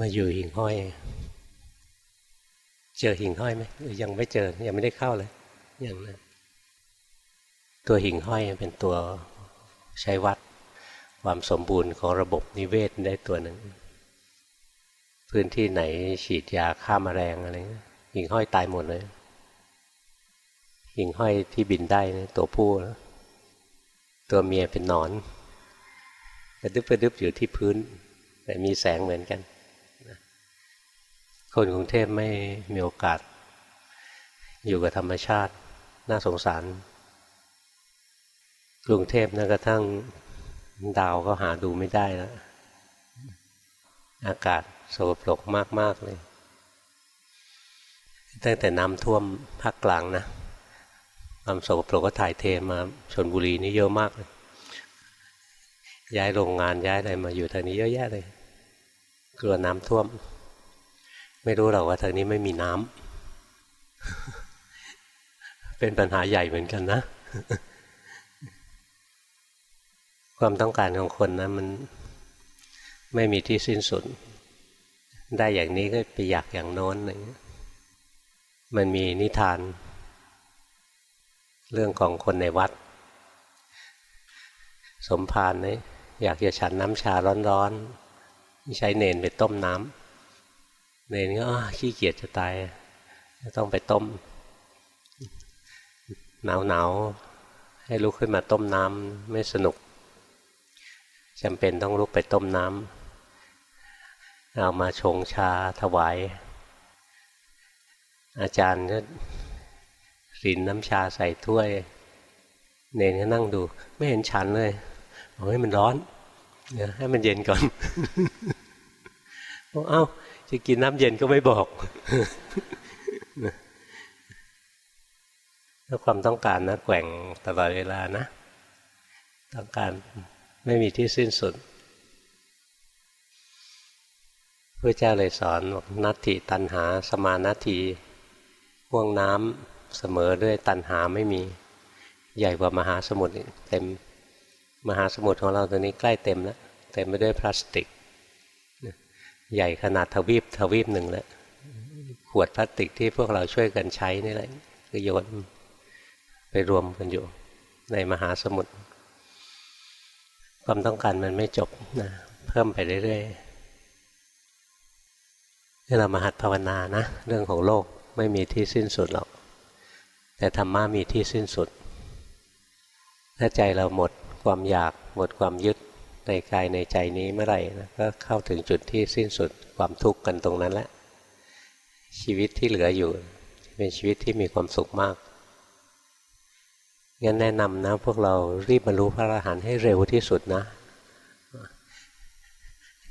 มาอยู่หิ่งห้อย เจอหิ่งห้อยไหมยังไม่เจอ ยังไม่ได้เข้าเลยอย่างนั้นตัวหิ่งห้อยเป็นตัวใช้วัดความสมบูรณ์ของระบบนิเวศได้ตัวหนึ่ง พื้นที่ไหนฉีดยาฆ่ามาแมลงอะไรหิ่งห้อยตายหมดเลยหิ่งห้อยที่บินได้นะตัวผู้ตัวเมียเป็นหนอนกระดึบกระดึบอยู่ที่พื้น แต่มีแสงเหมือนกัน คนกรุงเทพไม่มีโอกาส อยู่กับธรรมชาติ น่าสงสาร กรุงเทพนะกระทั่งดาวก็หาดูไม่ได้แล้ว อากาศโสโปรกมาก ๆ เลย ตั้งแต่น้ำท่วมภาคกลางนะความโสโปรกก็ถ่ายเทมาชนบุรีนี่เยอะมากเลย ย้ายโรงงานย้ายอะไรมาอยู่ทางนี้เยอะแยะเลย กลัวน้ำท่วม ไม่รู้หรอกว่าทางนี้ไม่มีน้ำ เป็นปัญหาใหญ่เหมือนกันนะ ความต้องการของคนนะมันไม่มีที่สิ้นสุด ได้อย่างนี้ก็ไปอยากอย่างโน้นอะไรเงี้ยมันมีนิทาน เรื่องของคนในวัด สมภารเนี่ยอยากจะฉันน้ำชาร้อนๆใช้เนนไปต้มน้ำ เนนก็ขี้เกียจจะตาย ต้องไปต้ม หนาวๆให้ลุกขึ้นมาต้มน้ำไม่สนุกจำเป็นต้องลุกไปต้มน้ำเอามาชงชาถวาย อาจารย์ก็รินน้ำชาใส่ถ้วย เนนก็นั่งดู ไม่เห็นฉันเลยบอกให้มันร้อนเดี๋ยวให้มันเย็นก่อนบอกเอ้า จะกินน้ำเย็นก็ไม่บอกถ้าความต้องการนะแกว่งตลอดเวลานะ ต้องการไม่มีที่สิ้นสุดพระเจ้าเลยสอนนัตถิตันหา สมานัตถิห่วงน้ำเสมอด้วยตันหาไม่มีใหญ่กว่ามหาสมุทรเต็มมหาสมุทรของเราตัวนี้ใกล้เต็มแล้วเต็มไปด้วยพลาสติก ใหญ่ขนาดทวีปทวีปหนึ่งแล้วขวดพลาสติกที่พวกเราช่วยกันใช้นี่แหละคือโยนไปรวมกันอยู่ ในมหาสมุทรความต้องการมันไม่จบนะเพิ่มไปเรื่อยๆนี่เรามาหัดภาวนานะ เรื่องของโลกไม่มีที่สิ้นสุดหรอก แต่ธรรมะมีที่สิ้นสุดถ้าใจเราหมดความอยากหมดความยึด ในกายในใจนี้เมื่อไหร่นะก็เข้าถึงจุดที่สิ้นสุดความทุกข์กันตรงนั้นแหละ ชีวิตที่เหลืออยู่ เป็นชีวิตที่มีความสุขมากงั้นแนะนำนะพวกเรารีบบรรลุพระอรหันต์ให้เร็วที่สุดนะ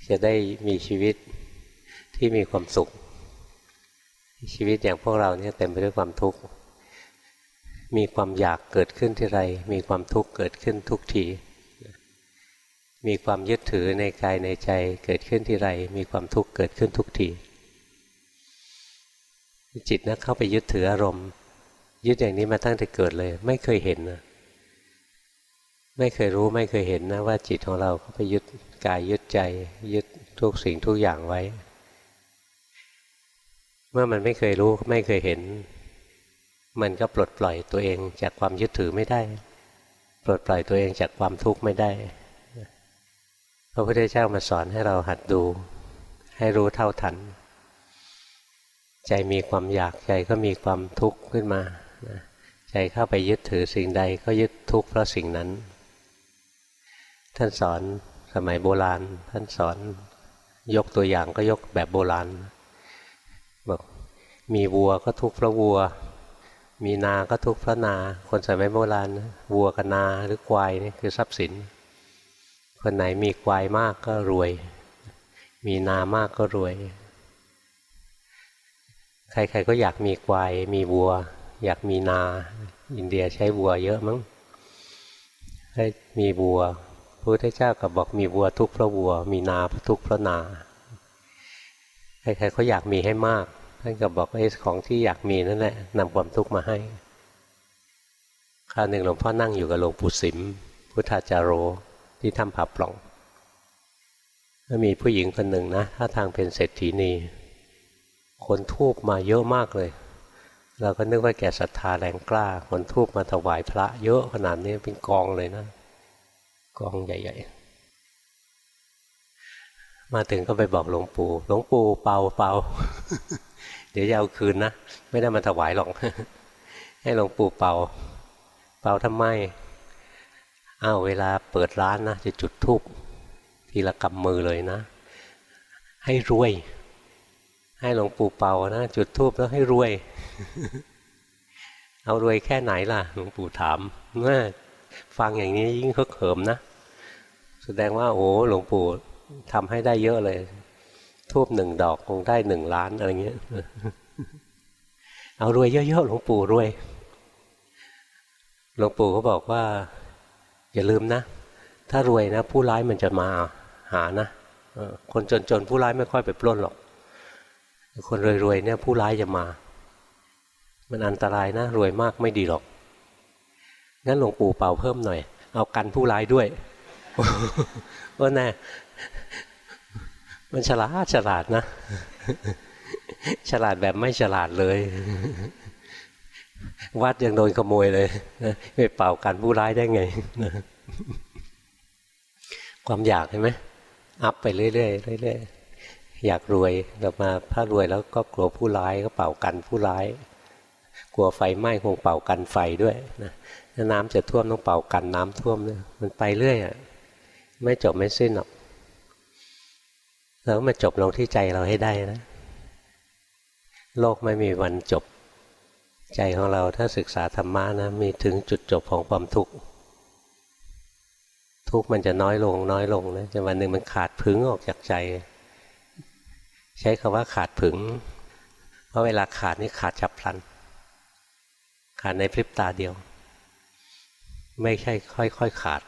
จะได้มีชีวิตที่มีความสุข ชีวิตอย่างพวกเราเนี่ยเต็มไปด้วยความทุกข์มีความอยากเกิดขึ้นที่ไร มีความทุกข์เกิดขึ้นทุกที มีความยึดถือในกายในใจเกิดขึ้นที่ไร มีความทุกข์เกิดขึ้นทุกทีจิตนะเข้าไปยึดถืออารมณ์ ยึดอย่างนี้มาตั้งแต่เกิดเลย ไม่เคยเห็นนะไม่เคยรู้ไม่เคยเห็นนะว่าจิตของเราเข้าไปยึดกายยึดใจ ยึดทุกสิ่งทุกอย่างไว้ เมื่อมันไม่เคยรู้ไม่เคยเห็น มันก็ปลดปล่อยตัวเองจากความยึดถือไม่ได้ ปลดปล่อยตัวเองจากความทุกข์ไม่ได้ พระพุทธเจ้ามาสอนให้เราหัดดู ให้รู้เท่าทัน ใจมีความอยากใจก็มีความทุกข์ขึ้นมาใจเข้าไปยึดถือสิ่งใดก็ยึดทุกข์เพราะสิ่งนั้น ท่านสอนสมัยโบราณ ท่านสอนยกตัวอย่างก็ยกแบบโบราณบอกมีวัวก็ทุกข์เพราะวัว มีนาก็ทุกข์เพราะนา คนสมัยโบราณวัวกับนาหรือควายนี่คือทรัพย์สิน คนไหนมีควายมากก็รวย มีนามากก็รวย ใครๆก็อยากมีควาย มีวัว อยากมีนา อินเดียใช้วัวเยอะมั้งให้มีวัวพระพุทธเจ้าก็บอกมีวัวทุกพระวัว มีนาทุกพระนาใครๆเขาอยากมีให้มากท่านก็บอกไอ้ของที่อยากมีนั่นแหละนำความทุกข์มาให้คราวหนึ่งหลวงพ่อนั่งอยู่กับหลวงปู่สิมพุทธาจารโร ที่ทำผาปล่องก็มีผู้หญิงคนหนึ่งนะถ้าทางเป็นเศรษฐีนีคนทูบมาเยอะมากเลย เราก็นึกว่าแกศรัทธาแรงกล้า คนทูบมาถวายพระเยอะขนาดนี้เป็นกองเลยนะ กองใหญ่ ๆ มาถึงก็ไปบอกหลวงปู่ หลวงปู่เป่าเป่าเดี๋ยวจะเอาคืนนะ ไม่ได้มาถวายหรอก ให้หลวงปู่เป่าเป่าทำไม อ้าวเวลาเปิดร้านนะจะจุดทูบทีละกำมือเลยนะ ให้รวย ให้หลวงปู่เป่านะ จุดทูบแล้วให้รวย เอารวยแค่ไหนล่ะหลวงปู่ถามว่าฟังอย่างนี้ยิ่งเฮิกเหิมนะแสดงว่าโอ้หลวงปู่ทำให้ได้เยอะเลย ทูบหนึ่งดอกคงได้หนึ่งล้านอะไรเงี้ยเอารวยเยอะๆหลวงปู่รวยหลวงปู่ก็บอกว่า อย่าลืมนะ ถ้ารวยนะ ผู้ร้ายมันจะมาหานะคนจนๆผู้ร้ายไม่ค่อยไปปล้นหรอก คนรวยๆเนี่ยผู้ร้ายจะมา มันอันตรายนะ รวยมากไม่ดีหรอก งั้นหลวงปู่เป่าเพิ่มหน่อย เอากันผู้ร้ายด้วยว่าแน่มันฉลาดฉลาดนะ ฉลาดแบบไม่ฉลาดเลย วัดยังโดนขโมยเลยไปเป่ากันผู้ร้ายได้ไงความอยากเห็นไหมอัพไปเรื่อยๆเรื่อยๆอยากรวยเรามาถ้ารวยแล้วก็กลัวผู้ร้ายก็เป่ากันผู้ร้าย กลัวไฟไหม้คงเป่ากันไฟด้วยนะน้ำจะท่วมต้องเป่ากันน้ำท่วมเนี่ยมันไปเรื่อยอะไม่จบไม่สิ้นหรอกแล้วมาจบลงที่ใจเราให้ได้นะ โลกไม่มีวันจบ ใจของเราถ้าศึกษาธรรมะนะมีถึงจุดจบของความทุกข์ทุกข์มันจะน้อยลงน้อยลงนะจนวันหนึ่งมันขาดพึงออกจากใจ ใช้คำว่าขาดผึง เพราะเวลาขาดนี่ขาดฉับพลัน ขาดในพริบตาเดียว ไม่ใช่ค่อยๆขาด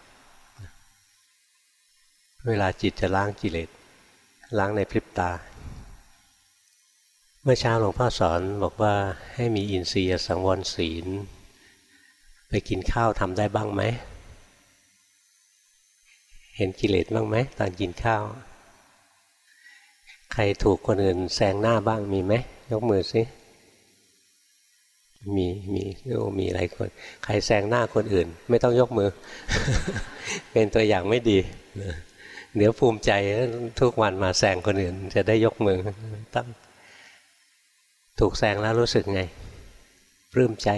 เวลาจิตจะล้างกิเลสล้างในพริบตา มื่อเช้าหลวงพ่อสอนบอกว่าให้มีอินทรีย์สังวรศีล ไปกินข้าวทำได้บ้างไหม เห็นกิเลสบ้างไหมตอนกินข้าว ใครถูกคนอื่นแซงหน้าบ้างมีไหมยกมือสิมีมีโอ้มีหลายคน ใครแซงหน้าคนอื่น ไม่ต้องยกมือ เป็นตัวอย่างไม่ดีเดี๋ยวภูมิใจทุกวันมาแซงคนอื่น จะได้ยกมือต้อง ถูกแซงแล้วรู้สึกไงปลื้มใจ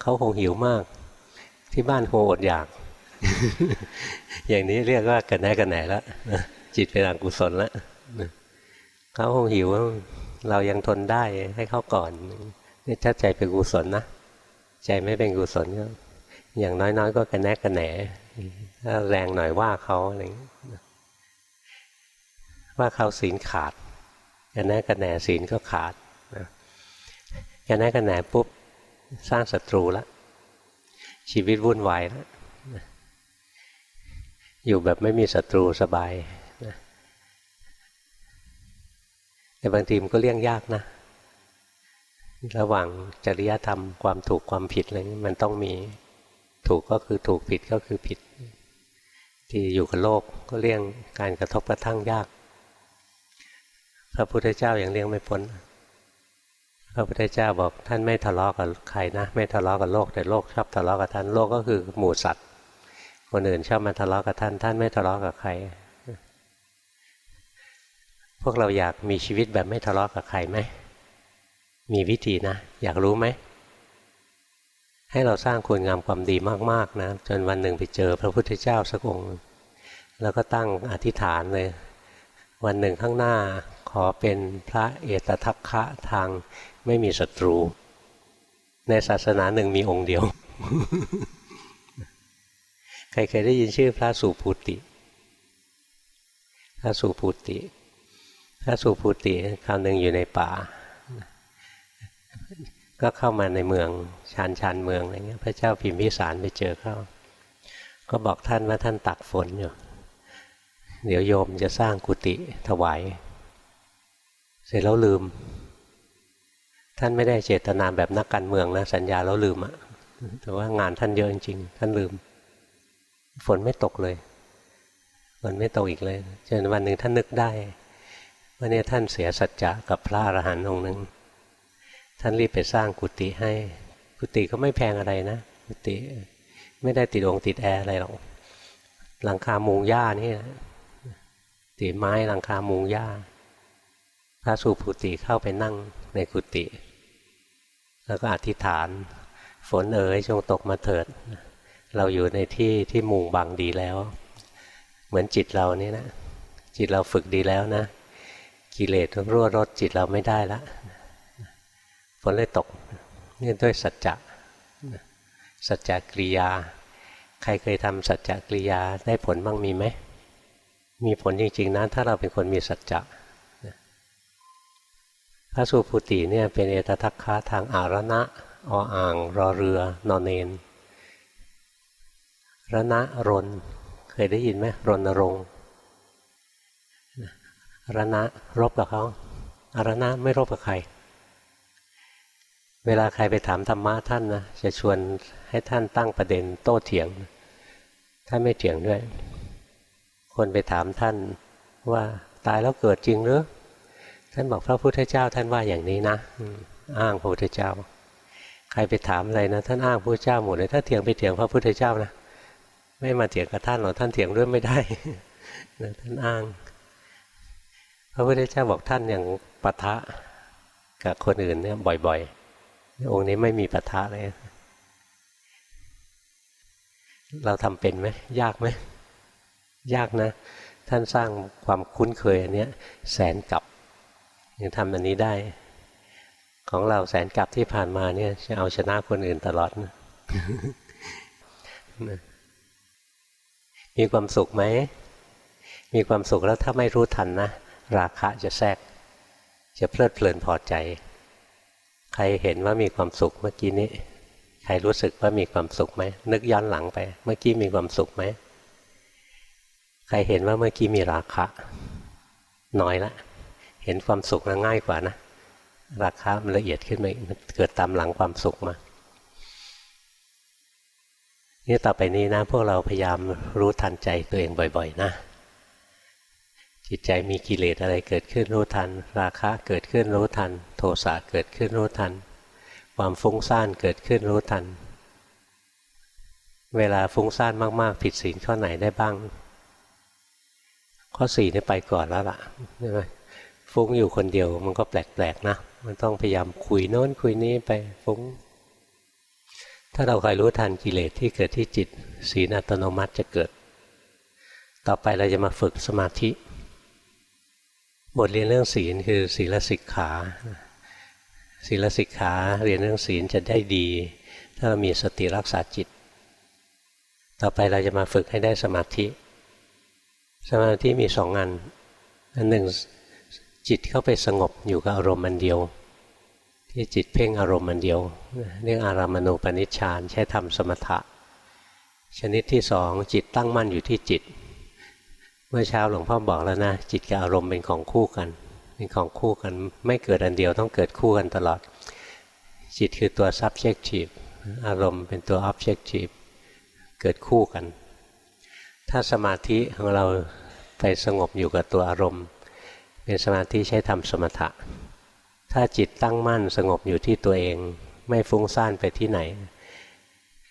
เขาคงหิวมาก ที่บ้านคงอดอยาก อย่างนี้เรียกว่ากันแน่กันแหนแล้วจิตเป็นอกุศลแล้วเขาคงหิวเรายังทนได้ให้เขาก่อนนี่ถ้าใจเป็นกุศลนะใจไม่เป็นกุศลก็อย่างน้อยๆ ก็กระแนกกระแหนถ้าแรงหน่อยว่าเขาอะไรว่าเขาศีลขาด กระแนกกระแหนศีลก็ขาดนะกระแนกกระแหนปุ๊บสร้างศัตรูแล้วชีวิตวุ่นวายแล้วอยู่แบบไม่มีศัตรูสบายแต่บางทีมันก็เลี่ยงยากนะ ระหว่างจริยธรรมความถูกความผิดอะไรนี้มันต้องมีถูกก็คือถูกผิดก็คือผิด ที่อยู่กับโลกก็เลี่ยงการกระทบกระทั่งยาก พระพุทธเจ้ายัางเลี่ยงไม่พ้น พระพุทธเจ้าบอกท่านไม่ทะเลาะกับใครนะ ไม่ทะเลาะกับโลกแต่โลกชอบทะเลาะกับท่านโลกก็คือหมู่สัตว์ คนอื่นชอบมาทะเลาะกับท่าน ท่านไม่ทะเลาะกับใคร พวกเราอยากมีชีวิตแบบไม่ทะเลาะกับใครไหมมีวิธีนะ อยากรู้ไหมให้เราสร้างคุณงามความดีมากๆนะจนวันหนึ่งไปเจอพระพุทธเจ้าสักองค์แล้วก็ตั้งอธิษฐานเลย วันหนึ่งข้างหน้าขอเป็นพระเอตทัคคะทางไม่มีศัตรู ในศาสนาหนึ่งมีองค์เดียว ใครเคยได้ยินชื่อพระสุภูติ พระสุภูติ พระสุภูติคราวหนึ่งอยู่ในป่า ก็เข้ามาในเมืองชานชานเมืองอะไรเงี้ยพระเจ้าพิมพิสารไปเจอเข้า ก็บอกท่านว่าท่านตักฝนอยู่ เดี๋ยวโยมจะสร้างกุฏิถวาย เสร็จแล้วลืม ท่านไม่ได้เจตนาแบบนักการเมืองนะสัญญาแล้วลืมอะแต่ว่างานท่านเยอะจริงๆท่านลืม ฝนไม่ตกเลยฝนไม่ตกอีกเลยจนวันหนึ่งท่านนึกได้ว่าเนี่ยท่านเสียสัจจะกับพระอรหันต์องค์หนึ่งท่านรีบไปสร้างกุฏิให้กุฏิก็ไม่แพงอะไรนะกุฏิไม่ได้ติดองติดแอร์อะไรหรอกหลังคามุงหญ้านี่ ติไม้หลังคามุงหญ้า พระสุภูติเข้าไปนั่งในกุฏิแล้วก็อธิษฐาน ฝนเอ๋ยจงตกมาเถิด เราอยู่ในที่ที่มุงบังดีแล้ว เหมือนจิตเรานี่นะ จิตเราฝึกดีแล้วนะ กิเลสรั่วรดจิตเราไม่ได้ละฝนเลยตกนี่ด้วยสัจจะสัจจกริยา ใครเคยทำสัจจกริยาได้ผลบ้างมีไหม มีผลจริงๆนะถ้าเราเป็นคนมีสัจจะพระสุภูติเนี่ยเป็นเอตทัคคะทางอารณะออ่างรอเรือนอนเนนรณะรนเคยได้ยินไหมรณรงค์รณะรบกับเขาอารณะไม่รบกับใคร เวลาใครไปถามธรรมะท่านนะจะชวนให้ท่านตั้งประเด็นโต้เถียง ท่านไม่เถียงด้วย คนไปถามท่านว่าตายแล้วเกิดจริงหรือ ท่านบอกพระพุทธเจ้าท่านว่าอย่างนี้นะ อ้างพระพุทธเจ้า ใครไปถามอะไรนะ ท่านอ้างพระพุทธเจ้าหมดเลยถ้าเถียงไปเถียงพระพุทธเจ้านะ ไม่มาเถียงกับท่านหรอกท่านเถียงด้วยไม่ได้นะท่านอ้าง พระพุทธเจ้าบอกท่านอย่างปะทะกับคนอื่นเนี่ยบ่อยๆ องค์นี้ไม่มีปะทะเลย เราทำเป็นไหมยากไหม ยากนะ ท่านสร้างความคุ้นเคยอันนี้แสนกับยังทำอันนี้ได้ ของเราแสนกลับที่ผ่านมาเนี่ยจะเอาชนะคนอื่นตลอดนะมีความสุขไหม มีความสุขแล้วถ้าไม่รู้ทันนะ ราคะจะแทรก จะเพลิดเพลินพอใจ ใครเห็นว่ามีความสุขเมื่อกี้นี้ ใครรู้สึกว่ามีความสุขไหม นึกย้อนหลังไป เมื่อกี้มีความสุขไหม ใครเห็นว่าเมื่อกี้มีราคะ น้อยละเห็นความสุขนะง่ายกว่านะราคามันละเอียดขึ้นมามันเกิดตามหลังความสุขมานี่ต่อไปนี้นะพวกเราพยายามรู้ทันใจตัวเองบ่อย ๆ นะ จิตใจมีกิเลสอะไรเกิดขึ้นรู้ทัน ราคะเกิดขึ้นรู้ทัน โทสะเกิดขึ้นรู้ทัน ความฟุ้งซ่านเกิดขึ้นรู้ทัน เวลาฟุ้งซ่านมากๆ ผิดศีลข้อไหนได้บ้าง ข้อสี่นี่ไปก่อนแล้วล่ะใช่ไหมฟุ้งอยู่คนเดียวมันก็แปลกๆนะ มันต้องพยายามคุยโน้นคุยนี้ไปฟุ้ง ถ้าเราคอยรู้ทันกิเลสที่เกิดที่จิตศีลอัตโนมัติจะเกิด ต่อไปเราจะมาฝึกสมาธิ บทเรียนเรื่องศีลคือศีลสิกขาศีลสิกขาเรียนเรื่องศีลจะได้ดี ถ้าเรามีสติรักษาจิต ต่อไปเราจะมาฝึกให้ได้สมาธิ สมาธิมีสองอันอันหนึ่งจิตเข้าไปสงบอยู่กับอารมณ์มันเดียว ที่จิตเพ่งอารมณ์มันเดียวเรียกอารามณูปนิชฌานใช้ทำสมถะ ชนิดที่สองจิตตั้งมั่นอยู่ที่จิต เมื่อเช้าหลวงพ่อบอกแล้วนะ จิตกับอารมณ์เป็นของคู่กัน เป็นของคู่กันไม่เกิดอันเดียวต้องเกิดคู่กันตลอด จิตคือตัว subjective อารมณ์เป็นตัว objective เกิดคู่กัน ถ้าสมาธิของเราไปสงบอยู่กับตัวอารมณ์ เป็นสมาธิใช้ทำสมถะ ถ้าจิตตั้งมั่นสงบอยู่ที่ตัวเอง ไม่ฟุ้งซ่านไปที่ไหน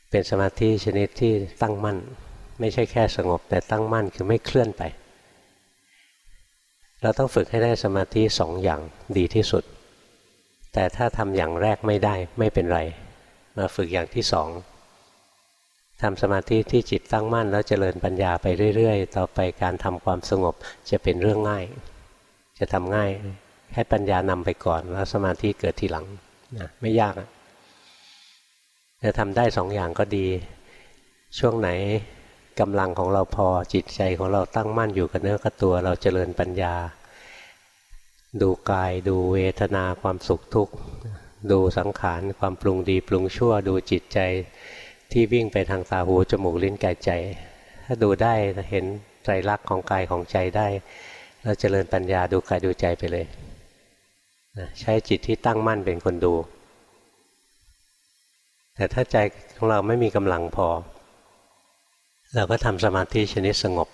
เป็นสมาธิชนิดที่ตั้งมั่น ไม่ใช่แค่สงบ แต่ตั้งมั่นคือไม่เคลื่อนไป เราต้องฝึกให้ได้สมาธิสองอย่างดีที่สุด แต่ถ้าทำอย่างแรกไม่ได้ไม่เป็นไร มาฝึกอย่างที่สอง ทำสมาธิที่จิตตั้งมั่น แล้วเจริญปัญญาไปเรื่อยๆ ต่อไปการทำความสงบจะเป็นเรื่องง่าย จะทำง่ายให้ปัญญานำไปก่อน แล้วสมาธิเกิดทีหลังนะไม่ยากจะทำได้สองอย่างก็ดี ช่วงไหนกำลังของเราพอจิตใจของเราตั้งมั่นอยู่กับเนื้อกับตัว เราเจริญปัญญา ดูกายดูเวทนาความสุขทุกข์ ดูสังขารความปรุงดีปรุงชั่ว ดูจิตใจ ที่วิ่งไปทางตาหูจมูกลิ้นกายใจ ถ้าดูได้เห็นใจรักของกายของใจได้ เราเจริญปัญญาดูกายดูใจไปเลยใช้จิตที่ตั้งมั่นเป็นคนดู แต่ถ้าใจของเราไม่มีกำลังพอ เราก็ทำสมาธิชนิดสงบ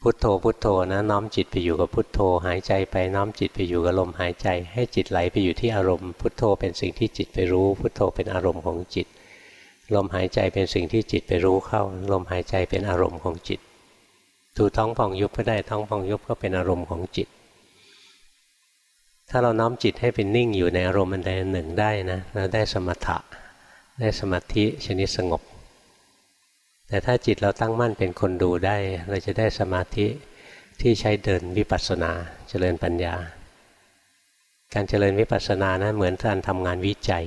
พุทโธพุทโธนะน้อมจิตไปอยู่กับพุทโธ หายใจไปน้อมจิตไปอยู่กับลมหายใจ ให้จิตไหลไปอยู่ที่อารมณ์ พุทโธเป็นสิ่งที่จิตไปรู้ พุทโธเป็นอารมณ์ของจิต ลมหายใจเป็นสิ่งที่จิตไปรู้เข้า ลมหายใจเป็นอารมณ์ของจิตดูท้องพองยุบก็ได้ท้องพองยุบก็เป็นอารมณ์ของจิต ถ้าเราน้อมจิตให้เป็นนิ่งอยู่ในอารมณ์อันใดหนึ่งได้นะเราได้สมถะ ได้สมาธิชนิดสงบ แต่ถ้าจิตเราตั้งมั่นเป็นคนดูได้ เราจะได้สมาธิที่ใช้เดินวิปัสสนาเจริญปัญญา การเจริญวิปัสสนานะเหมือนการทำงานวิจัย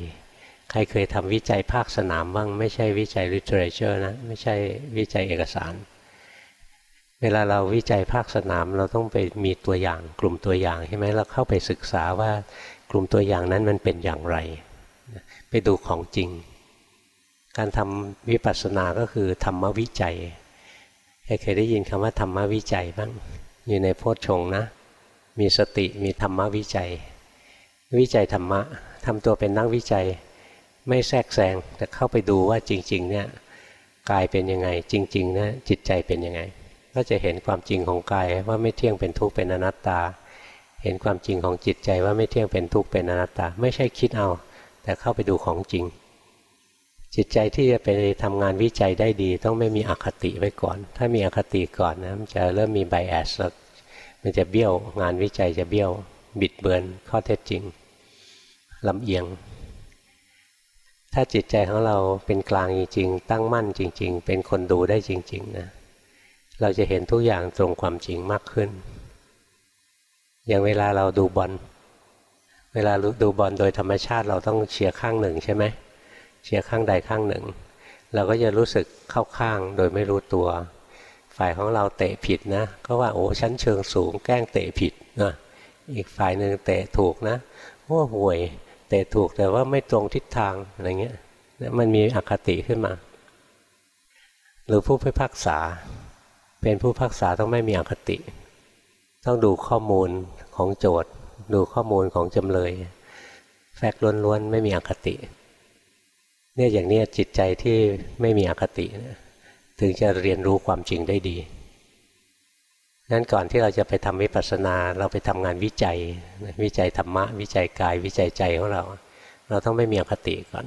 ครเคยทำวิจัยภาคสนามบ้าง ไม่ใช่วิจัย literature นะ ไม่ใช่วิจัยเอกสาร เวลาเราวิจัยภาคสนามเราต้องไปมีตัวอย่าง กลุ่มตัวอย่างใช่ไหมเราเข้าไปศึกษาว่ากลุ่มตัวอย่างนั้นมันเป็นอย่างไร ไปดูของจริง การทำวิปัสสนาก็คือธรรมวิจัยใครเคยได้ยินคำว่าธรรมวิจัยบ้างอยู่ในโพชฌงนะ มีสติมีธรรมวิจัย วิจัยธรรมะทำตัวเป็นนักวิจัย ไม่แทรกแซงแต่เข้าไปดูว่าจริง ๆ เนี่ยกายเป็นยังไง จริง ๆ นะจิตใจเป็นยังไง ก็จะเห็นความจริงของกายว่าไม่เที่ยงเป็นทุกข์เป็นอนัตตา เห็นความจริงของจิตใจว่าไม่เที่ยงเป็นทุกข์เป็นอนัตตา ไม่ใช่คิดเอา แต่เข้าไปดูของจริง จิตใจที่จะไปทำงานวิจัยได้ดี ต้องไม่มีอคติไว้ก่อน ถ้ามีอคติก่อนนะมันจะเริ่มมีไบแอสแล้วมันจะเบี้ยวงานวิจัยจะเบี้ยวบิดเบือนข้อเท็จจริงลำเอียง ถ้าจิตใจของเราเป็นกลางจริง ๆ ตั้งมั่นจริง ๆ เป็นคนดูได้จริง ๆ นะ เราจะเห็นทุกอย่างตรงความจริงมากขึ้น อย่างเวลาเราดูบอล เวลาดูบอลโดยธรรมชาติเราต้องเชียร์ข้างหนึ่งใช่ไหม เชียร์ข้างใดข้างหนึ่ง เราก็จะรู้สึกเข้าข้างโดยไม่รู้ตัว ฝ่ายของเราเตะผิดนะ ก็ว่าโอ้ชั้นเชิงสูงแกล้งเตะผิดนะ อีกฝ่ายหนึ่งเตะถูกนะว่าห่วย เตะถูกแต่ว่าไม่ตรงทิศทางอะไรเงี้ยมันมีอคติขึ้นมา หรือผู้พิพากษา เป็นผู้พิพากษาต้องไม่มีอคติ ต้องดูข้อมูลของโจทย์ ดูข้อมูลของจำเลย แฟกล้วนๆไม่มีอคติเนี่ยอย่างนี้จิตใจที่ไม่มีอคติ ถึงจะเรียนรู้ความจริงได้ดี นั้นก่อนที่เราจะไปทำวิปัสสนา เราไปทำงานวิจัย วิจัยธรรมะ วิจัยกาย วิจัยใจของเรา เราต้องไม่มีอคติก่อน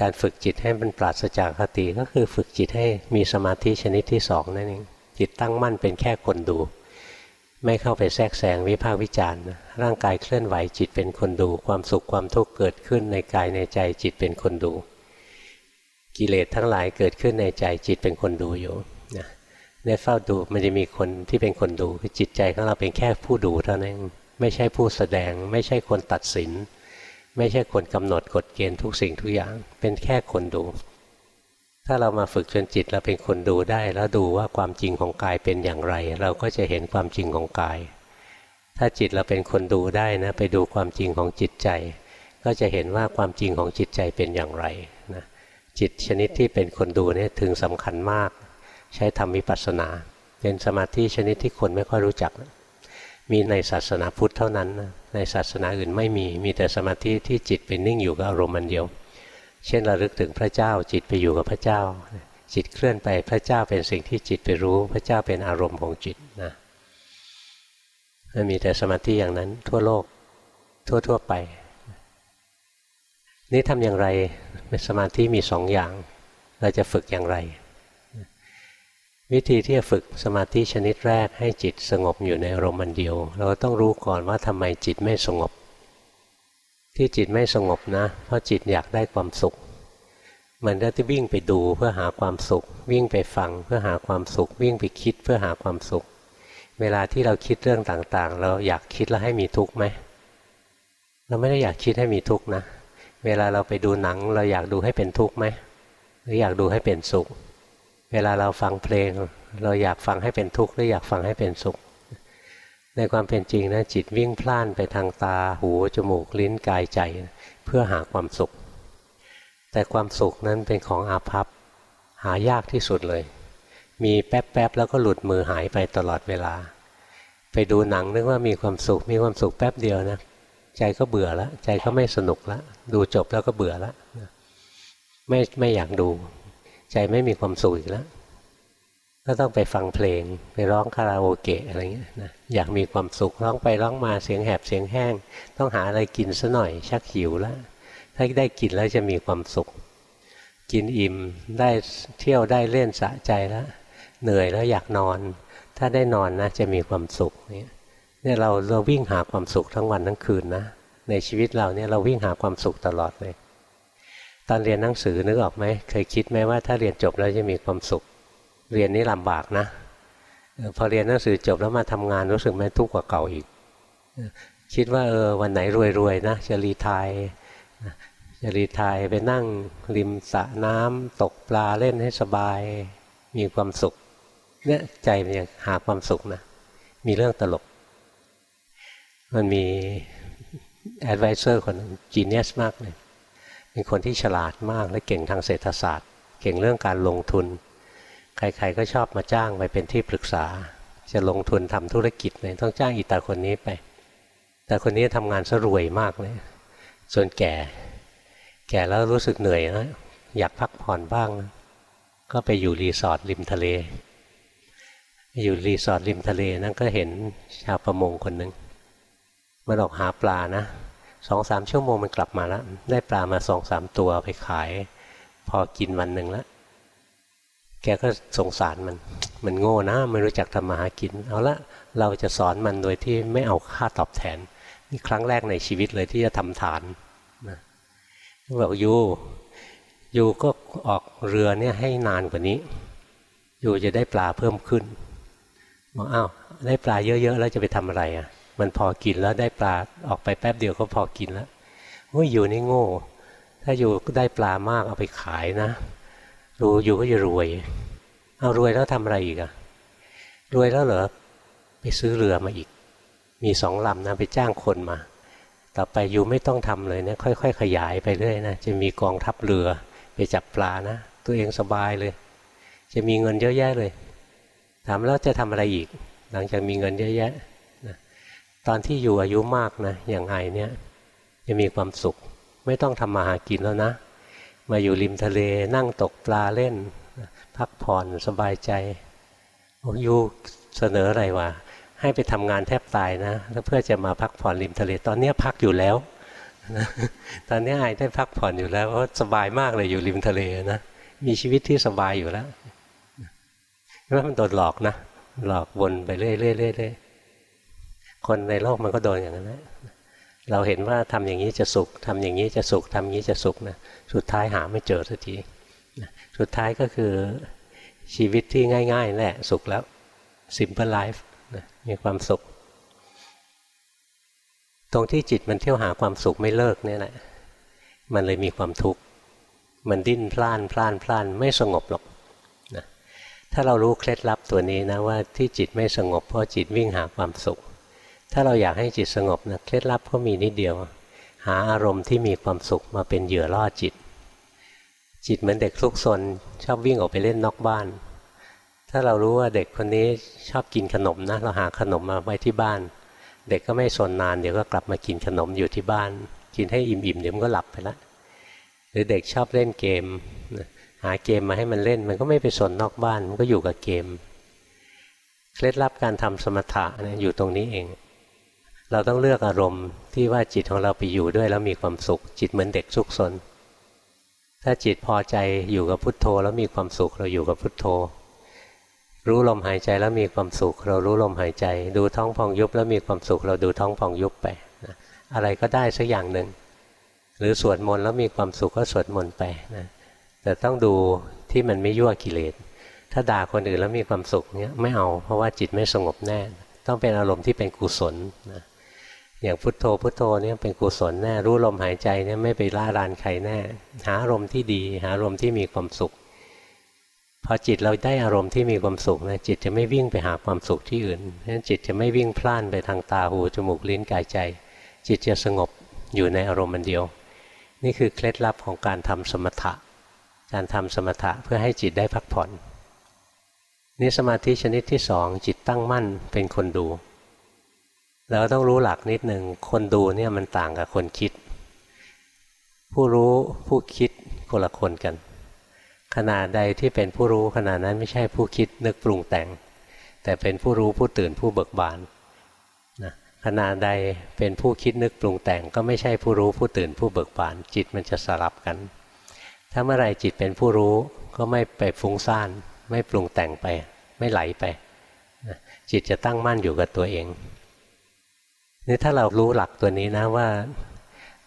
การฝึกจิตให้มันปราศจากคติก็คือฝึกจิตให้มีสมาธิชนิดที่สองนั่นเองจิตตั้งมั่นเป็นแค่คนดู ไม่เข้าไปแทรกแซงวิพากษ์วิจารณ์ร่างกายเคลื่อนไหวจิตเป็นคนดู ความสุขความทุกข์เกิดขึ้นในกายในใจจิตเป็นคนดู กิเลสทั้งหลายเกิดขึ้นในใจจิตเป็นคนดูอยู่ นะในเฝ้าดูมันจะมีคนที่เป็นคนดูคือจิตใจของเราเป็นแค่ผู้ดูเท่านั้นไม่ใช่ผู้แสดง ไม่ใช่คนตัดสิน ไม่ใช่คนกำหนดกฎเกณฑ์ทุกสิ่งทุกอย่าง เป็นแค่คนดู ถ้าเรามาฝึกจนจิตเราเป็นคนดูได้ แล้วดูว่าความจริงของกายเป็นอย่างไร เราก็จะเห็นความจริงของกาย ถ้าจิตเราเป็นคนดูได้นะไปดูความจริงของจิตใจ ก็จะเห็นว่าความจริงของจิตใจเป็นอย่างไรนะจิตชนิดที่เป็นคนดูเนี่ยถึงสำคัญมาก ใช้ทำวิปัสสนา เป็นสมาธิชนิดที่คนไม่ค่อยรู้จัก มีในศาสนาพุทธเท่านั้นในศาสนาอื่นไม่มีมีแต่สมาธิที่จิตเป็นนิ่งอยู่กับอารมณ์มันเดียว เช่นระลึกถึงพระเจ้าจิตไปอยู่กับพระเจ้า จิตเคลื่อนไปพระเจ้าเป็นสิ่งที่จิตไปรู้ พระเจ้าเป็นอารมณ์ของจิตนะมันมีแต่สมาธิอย่างนั้นทั่วโลกทั่วๆไป นี่ทำอย่างไรสมาธิมีสองอย่าง เราจะฝึกอย่างไร วิธีที่จะฝึกสมาธิชนิดแรกให้จิตสงบอยู่ในอารมณ์เดียว เราต้องรู้ก่อนว่าทำไมจิตไม่สงบ ที่จิตไม่สงบนะ เพราะจิตอยากได้ความสุข มันก็จะวิ่งไปดูเพื่อหาความสุข วิ่งไปฟังเพื่อหาความสุข วิ่งไปคิดเพื่อหาความสุข เวลาที่เราคิดเรื่องต่างๆ เราอยากคิดแล้วให้มีทุกข์ไหมเราไม่ได้อยากคิดให้มีทุกข์นะ เวลาเราไปดูหนัง เราอยากดูให้เป็นทุกข์ไหมหรืออยากดูให้เป็นสุข เวลาเราฟังเพลง เราอยากฟังให้เป็นทุกข์หรืออยากฟังให้เป็นสุข ในความเป็นจริงนะจิตวิ่งพล่านไปทางตาหูจมูกลิ้นกายใจเพื่อหาความสุข แต่ความสุขนั้นเป็นของอาภัพหายากที่สุดเลย มีแป๊บๆแล้วก็หลุดมือหายไปตลอดเวลา ไปดูหนังนึกว่ามีความสุขมีความสุขแป๊บเดียวนะใจก็เบื่อแล้วใจก็ไม่สนุกแล้วดูจบแล้วก็เบื่อแล้วไม่ไม่อยากดู ใจไม่มีความสุขอีกแล้ว ก็ต้องไปฟังเพลง ไปร้องคาราโอเกะอะไรเงี้ยนะอยากมีความสุขร้องไปร้องมาเสียงแหบเสียงแห้ง ต้องหาอะไรกินซะหน่อย ชักหิวแล้วถ้าได้กินแล้วจะมีความสุข กินอิ่มได้เที่ยวได้เล่นสะใจแล้วเหนื่อยแล้วอยากนอน ถ้าได้นอนนะจะมีความสุขเนี่ยเนี่ยเราเราวิ่งหาความสุขทั้งวันทั้งคืนนะในชีวิตเราเนี่ยเราวิ่งหาความสุขตลอดเลย ตอนเรียนหนังสือนึกออกไหมเคยคิดไหมว่าถ้าเรียนจบแล้วจะมีความสุข เรียนนี่ลำบากนะพอเรียนหนังสือจบแล้วมาทำงานรู้สึกไหมทุกข์กว่าเก่าอีก คิดว่าเออวันไหนรวยๆนะจะรีทายจะรีทายไปนั่งริมสระน้ำตกปลาเล่นให้สบาย มีความสุขเนี่ยใจมันยังหาความสุขนะมีเรื่องตลก มันมีแอดไวเซอร์คนจีเนียสมากเลย เป็นคนที่ฉลาดมากและเก่งทางเศรษฐศาสตร์ เก่งเรื่องการลงทุน ใครๆก็ชอบมาจ้างไปเป็นที่ปรึกษา จะลงทุนทำธุรกิจเลยต้องจ้างอีตาคนนี้ไป แต่คนนี้ทำงานซะรวยมากเลยส่วนแก่ แก่แล้วรู้สึกเหนื่อยนะอยากพักผ่อนบ้างก็ไปอยู่รีสอร์ทริมทะเล อยู่รีสอร์ทริมทะเลนั่นก็เห็นชาวประมงคนหนึ่งมันออกหาปลานะ สองสามชั่วโมงมันกลับมาแล้ว ได้ปลามาสองสามตัวไปขาย พอกินวันหนึ่งแล้ว แกก็สงสารมัน มันโง่นะไม่รู้จักทำมาหากิน เอาละเราจะสอนมันโดยที่ไม่เอาค่าตอบแทนนี่ครั้งแรกในชีวิตเลยที่จะทำฐานนะบอกยูยูก็ออกเรือเนี่ยให้นานกว่านี้ยูจะได้ปลาเพิ่มขึ้นบอกอ้าวได้ปลาเยอะๆแล้วจะไปทำอะไรอะ มันพอกินแล้วได้ปลาออกไปแป๊บเดียวก็พอกินแล้วโอ้ยอยู่นี่โง่ ถ้าอยู่ได้ปลามากเอาไปขายนะรู้อยู่ก็จะรวย เอารวยแล้วทำอะไรอีกอะรวยแล้วเหรอไปซื้อเรือมาอีก มีสองลำนะไปจ้างคนมา ต่อไปอยู่ไม่ต้องทำเลยนะค่อย ๆ ขยายไปเรื่อยนะจะมีกองทัพเรือไปจับปลานะ ตัวเองสบายเลย จะมีเงินเยอะแยะเลย ถามแล้วจะทำอะไรอีก หลังจากมีเงินเยอะแยะ ตอนที่อยู่อายุมากนะอย่างไอเนี่ยจะมีความสุข ไม่ต้องทำมาหากินแล้วนะ มาอยู่ริมทะเลนั่งตกปลาเล่น พักผ่อนสบายใจอยูเสนออะไรวะให้ไปทำงานแทบตายนะแล้วเพื่อจะมาพักผ่อนริมทะเล ตอนนี้พักอยู่แล้วตอนนี้ไอได้พักผ่อนอยู่แล้วเพราะสบายมากเลยอยู่ริมทะเลนะมีชีวิตที่สบายอยู่แล้วว่ามันโดนหลอกนะหลอกวนไปเรื่อยๆ คนในโลกมันก็โดนอย่างนั้นแหละเราเห็นว่าทำอย่างนี้จะสุขทำอย่างนี้จะสุขทำอย่างนี้จะสุขนะสุดท้ายหาไม่เจอสักทีสุดท้ายก็คือชีวิตที่ง่ายๆแหละสุขแล้ว simple life มีความสุข ตรงที่จิตมันเที่ยวหาความสุขไม่เลิกเนี่ยแหละมันเลยมีความทุกข์มันดิ้นพล่านพล่านพล่านไม่สงบหรอกนะถ้าเรารู้เคล็ดลับตัวนี้นะว่าที่จิตไม่สงบเพราะจิตวิ่งหาความสุข ถ้าเราอยากให้จิตสงบนะเคล็ดลับก็มีนิดเดียว หาอารมณ์ที่มีความสุขมาเป็นเหยื่อล่อจิต จิตเหมือนเด็กทุกซนชอบวิ่งออกไปเล่นนอกบ้าน ถ้าเรารู้ว่าเด็กคนนี้ชอบกินขนมนะเราหาขนมมาไว้ที่บ้าน เด็กก็ไม่สนนานเดี๋ยวก็กลับมากินขนมอยู่ที่บ้าน กินให้อิ่มๆเดี๋ยวมันก็หลับไปละหรือเด็กชอบเล่นเกมหาเกมมาให้มันเล่น มันก็ไม่ไปสนนอกบ้านมันก็อยู่กับเกม เคล็ดลับการทำสมถะนี่ยอยู่ตรงนี้เอง เราต้องเลือกอารมณ์ที่ว่าจิตของเราไปอยู่ด้วยแล้วมีความสุข จิตเหมือนเด็กสุขสนถ้าจิตพอใจอยู่กับพุทโธแล้วมีความสุขเราอยู่กับพุทโธ รู้ลมหายใจแล้วมีความสุข เรารู้ลมหายใจ ดูท้องพองยุบแล้วมีความสุข เราดูท้องพองยุบไปนะอะไรก็ได้สักอย่างหนึ่ง หรือสวดมนต์แล้วมีความสุขก็สวดมนต์ไปนะแต่ต้องดูที่มันไม่ยั่วกิเลสถ้าด่าคนอื่นแล้วมีความสุขเนี้ยไม่เอาเพราะว่าจิตไม่สงบแน่ ต้องเป็นอารมณ์ที่เป็นกุศลนะ อย่างพุทโธพุทโธเนี่ยเป็นกุศลแน่รู้ลมหายใจเนี่ยไม่ไปล่ารานใครแน่ หาอารมณ์ที่ดี หาอารมณ์ที่มีความสุข พอจิตเราได้อารมณ์ที่มีความสุขนะจิตจะไม่วิ่งไปหาความสุขที่อื่นเพราะฉะนั้นจิตจะไม่วิ่งพล่านไปทางตาหูจมูกลิ้นกายใจ จิตจะสงบอยู่ในอารมณ์มันเดียว นี่คือเคล็ดลับของการทำสมถะ การทำสมถะเพื่อให้จิตได้พักผ่อนนี่สมาธิชนิดที่สองจิตตั้งมั่นเป็นคนดู เราต้องรู้หลักนิดหนึ่งคนดูเนี่ยมันต่างกับคนคิด ผู้รู้ผู้คิดคนละคนกัน ขณะใดที่เป็นผู้รู้ขณะนั้นไม่ใช่ผู้คิดนึกปรุงแต่ง แต่เป็นผู้รู้ผู้ตื่นผู้เบิกบานนะขณะใดเป็นผู้คิดนึกปรุงแต่ง ก็ไม่ใช่ผู้รู้ผู้ตื่นผู้เบิกบาน จิตมันจะสลับกัน ถ้าเมื่อไรจิตเป็นผู้รู้ก็ไม่ไปฟุ้งซ่าน ไม่ปรุงแต่งไป ไม่ไหลไป จิตจะตั้งมั่นอยู่กับตัวเอง นี่ถ้าเรารู้หลักตัวนี้นะว่า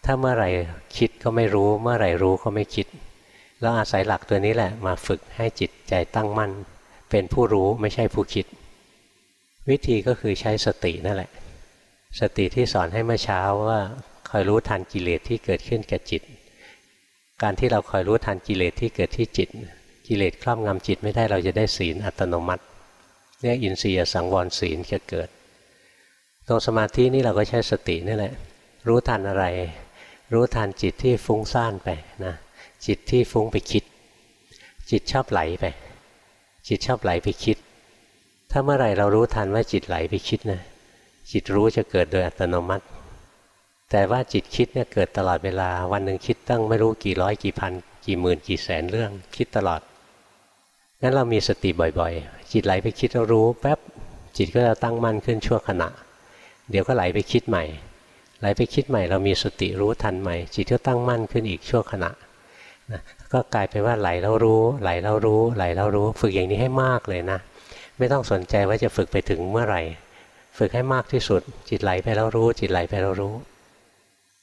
ถ้าเมื่อไหร่คิดก็ไม่รู้ เมื่อไหร่รู้ก็ไม่คิดแล้วอาศัยหลักตัวนี้แหละมาฝึกให้จิตใจตั้งมั่น เป็นผู้รู้ไม่ใช่ผู้คิด วิธีก็คือใช้สตินั่นแหละ สติที่สอนให้เมื่อเช้าว่าคอยรู้ทันกิเลสที่เกิดขึ้นกับจิต การที่เราคอยรู้ทันกิเลสที่เกิดที่จิต กิเลสครอบงำจิตไม่ได้เราจะได้ศีลอัตโนมัติเรียกอินทรียสังวรศีลจะเกิด ตรงสมาธินี่เราก็ใช้สตินี่แหละ รู้ทันอะไร รู้ทันจิตที่ฟุ้งซ่านไปนะจิตที่ฟุ้งไปคิด จิตชอบไหลไป จิตชอบไหลไปคิด ถ้าเมื่อไหร่เรารู้ทันว่าจิตไหลไปคิดนะจิตรู้จะเกิดโดยอัตโนมัติ แต่ว่าจิตคิดเนี่ยเกิดตลอดเวลา วันหนึ่งคิดตั้งไม่รู้กี่ร้อยกี่พัน กี่หมื่นกี่แสนเรื่อง คิดตลอดงั้นเรามีสติบ่อยๆ จิตไหลไปคิดเรารู้แป๊บจิตก็จะตั้งมั่นขึ้นชั่วขณะ เดี๋ยวก็ไหลไปคิดใหม่ไหลไปคิดใหม่เรามีสติรู้ทันใหม่ จิตก็ตั้งมั่นขึ้นอีกชั่วขณะนะก็กลายเป็นว่าไหลแล้วรู้ไหลแล้วรู้ไหลแล้วรู้ ฝึกอย่างนี้ให้มากเลยนะ ไม่ต้องสนใจว่าจะฝึกไปถึงเมื่อไหร่ ฝึกให้มากที่สุด จิตไหลไปแล้วรู้ จิตไหลไปแล้วรู้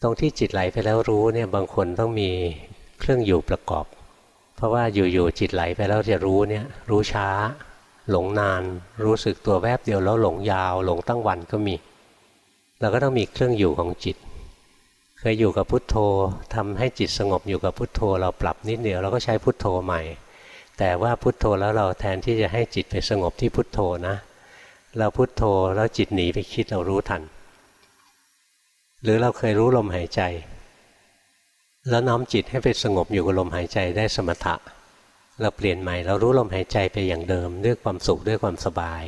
ตรงที่จิตไหลไปแล้วรู้เนี่ยบางคนต้องมีเครื่องอยู่ประกอบ เพราะว่าอยู่ๆจิตไหลไปแล้วจะรู้เนี่ยรู้ช้า หลงนาน รู้สึกตัวแวบเดียวแล้วหลงยาว หลงตั้งวันก็มี เราก็ต้องมีเครื่องอยู่ของจิต เคยอยู่กับพุทโธทำให้จิตสงบอยู่กับพุทโธ เราปรับนิดเดียวเราก็ใช้พุทโธใหม่ แต่ว่าพุทโธแล้วเราแทนที่จะให้จิตไปสงบที่พุทโธนะ เราพุทโธแล้วจิตหนีไปคิดเรารู้ทัน หรือเราเคยรู้ลมหายใจ แล้วน้อมจิตให้ไปสงบอยู่กับลมหายใจได้สมถะ เราเปลี่ยนใหม่เรารู้ลมหายใจไปอย่างเดิมด้วยความสุขด้วยความสบาย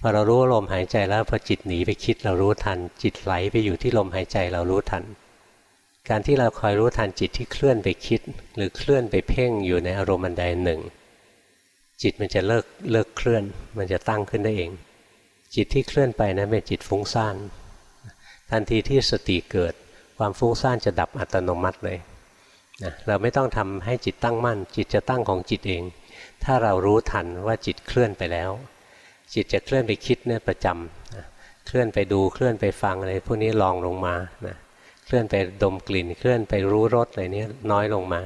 พอเรารู้ลมหายใจแล้วพอจิตหนีไปคิดเรารู้ทัน จิตไหลไปอยู่ที่ลมหายใจเรารู้ทัน การที่เราคอยรู้ทันจิตที่เคลื่อนไปคิด หรือเคลื่อนไปเพ่งอยู่ในอารมณ์ใดหนึ่ง จิตมันจะเลิกเลิกเคลื่อน มันจะตั้งขึ้นได้เอง จิตที่เคลื่อนไปนะั้นเป็นจิตฟุ้งซ่านทันทีที่สติเกิด ความฟุ้งซ่านจะดับอัตโนมัติเลยนะเราไม่ต้องทำให้จิตตั้งมั่น จิตจะตั้งของจิตเอง ถ้าเรารู้ทันว่าจิตเคลื่อนไปแล้ว จิตจะเคลื่อนไปคิดเนี่ยประจำเคลื่อนไปดูเคลื่อนไปฟังอะไรพวกนี้ลองลงมานะเคลื่อนไปดมกลิ่น เคลื่อนไปรู้รสอะไรนี้น้อยลงมา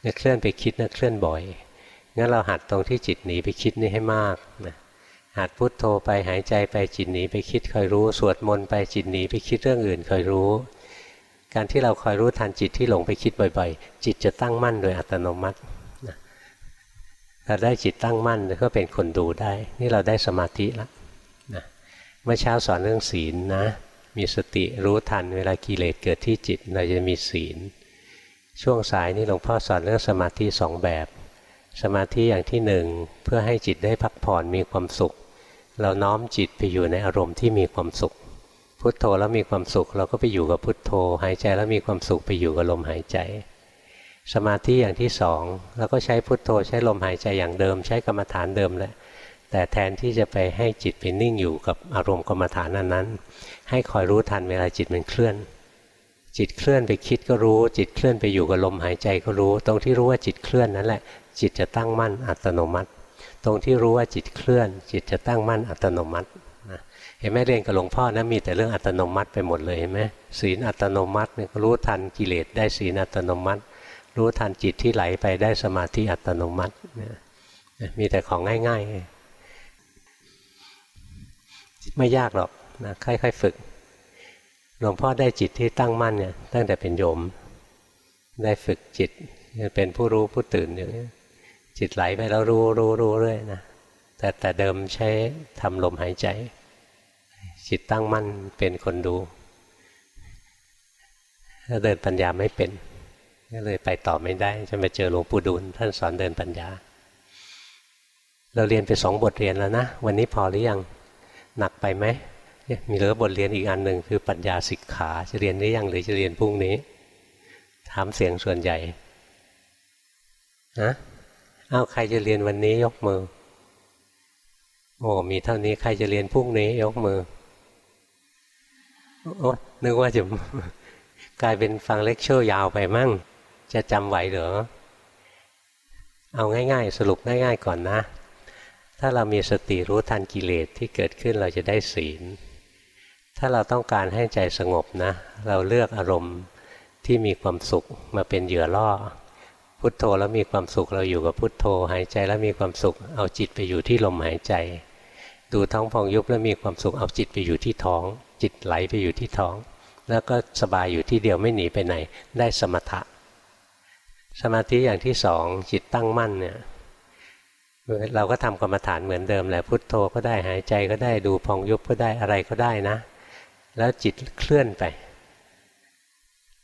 เนี่ยเคลื่อนไปคิดนะเคลื่อนบ่อยงั้นเราหัดตรงที่จิตหนีไปคิดนี่ให้มากนะหัดพุดโทโธไปหายใจไปจิตหนีไปคิดคอยรู้สวดมนต์ไปจิตหนีไปคิดเรื่องอื่นคอยรู้ การที่เราคอยรู้ทันจิตที่หลงไปคิดบ่อย ๆ จิตจะตั้งมั่นโดยอัตโนมัติ เราได้จิตตั้งมั่นก็เป็นคนดูได้ นี่เราได้สมาธิแล้วนะเมื่อเช้าสอนเรื่องศีลนะ มีสติรู้ทันเวลากิเลสเกิดที่จิตเราจะมีศีล ช่วงสายนี่หลวงพ่อสอนเรื่องสมาธิสองแบบ สมาธิอย่างที่หนึ่งเพื่อให้จิตได้พักผ่อนมีความสุข เราน้อมจิตไปอยู่ในอารมณ์ที่มีความสุข พุทโธแล้วมีความสุข เราก็ไปอยู่กับพุทโธ หายใจแล้วมีความสุขไปอยู่กับลมหายใจ สมาธิอย่างที่สองเราก็ใช้พุทโธใช้ลมหายใจอย่างเดิม ใช้กรรมฐานเดิมแหละแต่แทนที่จะไปให้จิตไปนิ่งอยู่กับอารมณ์กรรมฐานนั้นๆให้คอยรู้ทันเวลาจิตมันเคลื่อน จิตเคลื่อนไปคิดก็รู้ จิตเคลื่อนไปอยู่กับลมหายใจก็รู้ ตรงที่รู้ว่าจิตเคลื่อนนั่นแหละ จิตจะตั้งมั่นอัตโนมัติ ตรงที่รู้ว่าจิตเคลื่อน จิตจะตั้งมั่นอัตโนมัติเห็นไหมเรียนกับหลวงพ่อนะมีแต่เรื่องอัตโนมัติไปหมดเลยเห็นไหมศีลอัตโนมัติเนี่ยรู้ทันกิเลสได้ศีลอัตโนมัติ รู้ทันจิตที่ไหลไปได้สมาธิอัตโนมัติมีแต่ของง่าย ๆ ไม่ยากหรอกนะค่อยๆฝึกหลวงพ่อได้จิตที่ตั้งมั่นเนี่ยตั้งแต่เป็นโยม ได้ฝึกจิตเป็นผู้รู้ผู้ตื่นอย่างนี้จิตไหลไปแล้วรู้รู้รู้เรื่อยนะแต่แต่เดิมใช้ทำลมหายใจ จิตตั้งมั่นเป็นคนดูถ้าเดินปัญญาไม่เป็น ก็เลยไปต่อไม่ได้จะมาเจอหลวงปู่ดูลท่านสอนเดินปัญญา เราเรียนไปสองบทเรียนแล้วนะ วันนี้พอหรือยังหนักไปไหมมีเหลือบทเรียนอีกอันหนึ่งคือปัญญาสิกขาจะเรียนหรือยังหรือจะเรียนพรุ่งนี้ถามเสียงส่วนใหญ่นะเอาใครจะเรียนวันนี้ยกมือ โอ้มีเท่านี้ใครจะเรียนพรุ่งนี้ ยกมือโอ้นึกว่าจะกลายเป็นฟังเลคเชอร์ยาวไปมั่ง จะจำไหวเหรอเอาง่าย ๆ สรุปง่าย ๆ ก่อนนะ ถ้าเรามีสติรู้ทันกิเลสที่เกิดขึ้นเราจะได้ศีล ถ้าเราต้องการให้ใจสงบนะ เราเลือกอารมณ์ที่มีความสุขมาเป็นเหยื่อล่อ พุทโธแล้วมีความสุขเราอยู่กับพุทโธ หายใจแล้วมีความสุข เอาจิตไปอยู่ที่ลมหายใจ ดูท้องพองยุบแล้วมีความสุขเอาจิตไปอยู่ที่ท้อง จิตไหลไปอยู่ที่ท้อง แล้วก็สบายอยู่ที่เดียวไม่หนีไปไหนได้สมถะ สมาธิอย่างที่สองจิตตั้งมั่นเนี่ยเราก็ทำกรรมฐานเหมือนเดิมแหละพุทโธก็ได้หายใจก็ได้ดูพองยุบก็ได้อะไรก็ได้นะ แล้วจิตเคลื่อนไป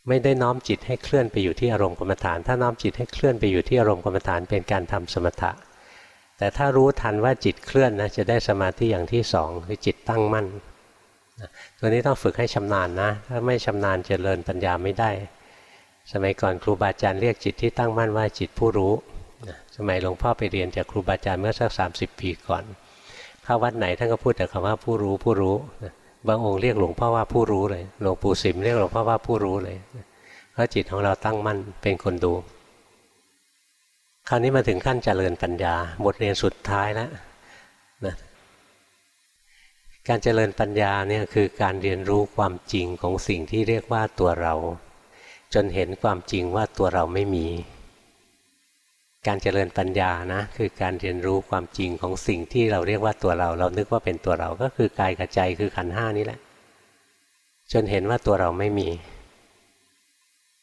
ไม่ได้น้อมจิตให้เคลื่อนไปอยู่ที่อารมณ์กรรมฐาน ถ้าน้อมจิตให้เคลื่อนไปอยู่ที่อารมณ์กรรมฐานเป็นการทำสมถะ แต่ถ้ารู้ทันว่าจิตเคลื่อนนะจะได้สมาธิอย่างที่สองคือจิตตั้งมั่นตัวนี้ต้องฝึกให้ชำนาญนะ ถ้าไม่ชำนาญจเจริญปัญญาไม่ได้ สมัยก่อนครูบาอาจารย์เรียกจิตที่ตั้งมั่นว่าจิตผู้รู้สมัยหลวงพ่อไปเรียนจากครูบาอาจารย์เมื่อสักสาปีก่อนเข้าวัดไหนท่านก็พูดแต่คำว่าผู้รู้ผู้รู้บางองค์เรียกหลวงพ่อว่าผู้รู้เลย หลวงปู่สิมเรียกหลวงพ่อว่าผู้รู้เลยเพราะจิตของเราตั้งมั่นเป็นคนดู คราวนี้มาถึงขั้นเจริญปัญญา บทเรียนสุดท้ายแล้วนะการเจริญปัญญาเนี่ยคือการเรียนรู้ความจริงของสิ่งที่เรียกว่าตัวเรา จนเห็นความจริงว่าตัวเราไม่มี การเจริญปัญญานะ คือการเรียนรู้ความจริงของสิ่งที่เราเรียกว่าตัวเรา เรานึกว่าเป็นตัวเราก็คือกายกับใจคือขันห้านี้แหละ จนเห็นว่าตัวเราไม่มี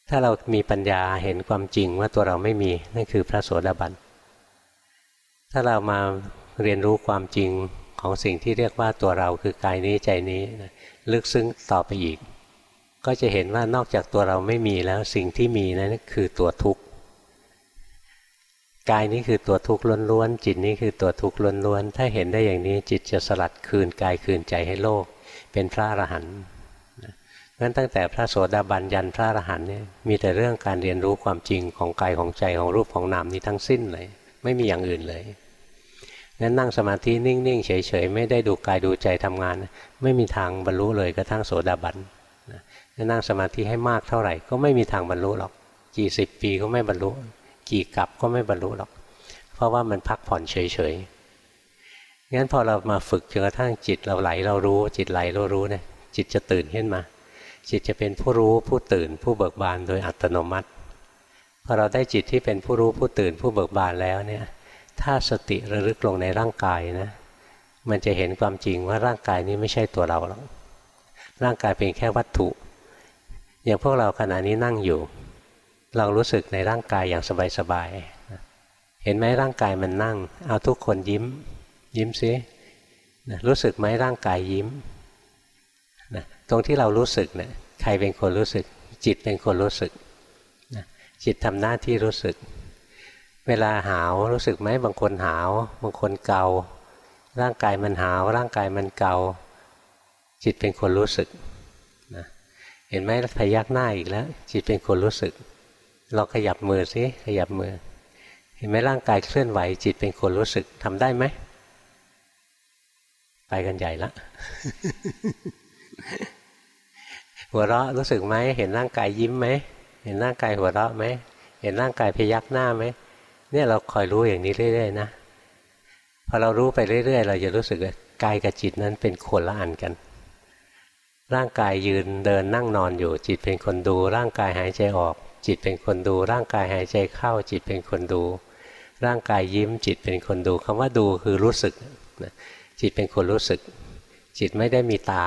ถ้าเรามีปัญญาเห็นความจริงว่าตัวเราไม่มีนั่นคือพระโสดาบันถ้าเรามาเรียนรู้ความจริงของสิ่งที่เรียกว่าตัวเราคือกายนี้ใจนี้ลึกซึ้งต่อไปอีก ก็จะเห็นว่านอกจากตัวเราไม่มีแล้วสิ่งที่มีนั้นคือตัวทุกข์กายนี้คือตัวทุกข์ล้วนๆจิตนี้คือตัวทุกข์ล้วนๆถ้าเห็นได้อย่างนี้จิตจะสลัดคืนกายคืนใจให้โลก เป็นพระอรหันต์งั้นตั้งแต่พระโสดาบันยันพระอรหันต์เนี่ยมีแต่เรื่องการเรียนรู้ความจริงของกายของใจของรูปของนามนี้ทั้งสิ้นเลย ไม่มีอย่างอื่นเลยงั้นนั่งสมาธินิ่งๆเฉยๆไม่ได้ดูกายดูใจทำงาน ไม่มีทางบรรลุเลยกระทั่งโสดาบัน นั่งสมาธิให้มากเท่าไหร่ ก็ไม่มีทางบรรลุหรอก กี่สิบปีก็ไม่บรรลุ กี่กลับก็ไม่บรรลุหรอก เพราะว่ามันพักผ่อนเฉยๆ งั้นพอเรามาฝึกจนกระทั่งจิตเราไหลเรารู้ จิตไหลเรารู้เนี่ยจิตจะตื่นขึ้นมา จิตจะเป็นผู้รู้ผู้ตื่น ผู้เบิกบานโดยอัตโนมัติพอเราได้จิตที่เป็นผู้รู้ผู้ตื่น ผู้เบิกบานแล้วเนี่ย ถ้าสติระลึกลงในร่างกายนะ มันจะเห็นความจริงว่าร่างกายนี้ไม่ใช่ตัวเราหรอกร่างกายเป็นแค่วัตถุ อย่างพวกเราขณะนี้นั่งอยู่เรารู้สึกในร่างกายอย่างสบายๆเห็นไหมร่างกายมันนั่ง เอาทุกคนยิ้ม ยิ้มซิรู้สึกไหมร่างกายยิ้มนะตรงที่เรารู้สึกเนะี่ยใครเป็นคนรู้สึก จิตเป็นคนรู้สึกนะจิตทำหน้าที่รู้สึก เวลาหาวรู้สึกไหมบางคนหาว บางคนเกา ร่างกายมันหาว ร่างกายมันเกา จิตเป็นคนรู้สึก เห็นไหมพยักหน้าอีกแล้ว จิตเป็นคนรู้สึก เราขยับมือสิขยับมือ เห็นไหมร่างกายเคลื่อนไหว จิตเป็นคนรู้สึกทำได้ไหมไปกันใหญ่ละหัวเราะรู้สึกไหมเห็นร่างกายยิ้มไหมเห็นร่างกายหัวเราะไหมเห็นร่างกายพยักหน้าไหมเนี่ยเราคอยรู้อย่างนี้เรื่อยๆนะพอเรารู้ไปเรื่อยๆ เราจะรู้สึกว่ากายกับจิตนั้นเป็นคนละอันกัน ร่างกายยืนเดินนั่งนอนอยู่จิตเป็นคนดู ร่างกายหายใจออก จิตเป็นคนดู ร่างกายหายใจเข้า จิตเป็นคนดู ร่างกายยิ้ม จิตเป็นคนดูคำว่าดูคือรู้สึกจิตเป็นคนรู้สึก จิตไม่ได้มีตา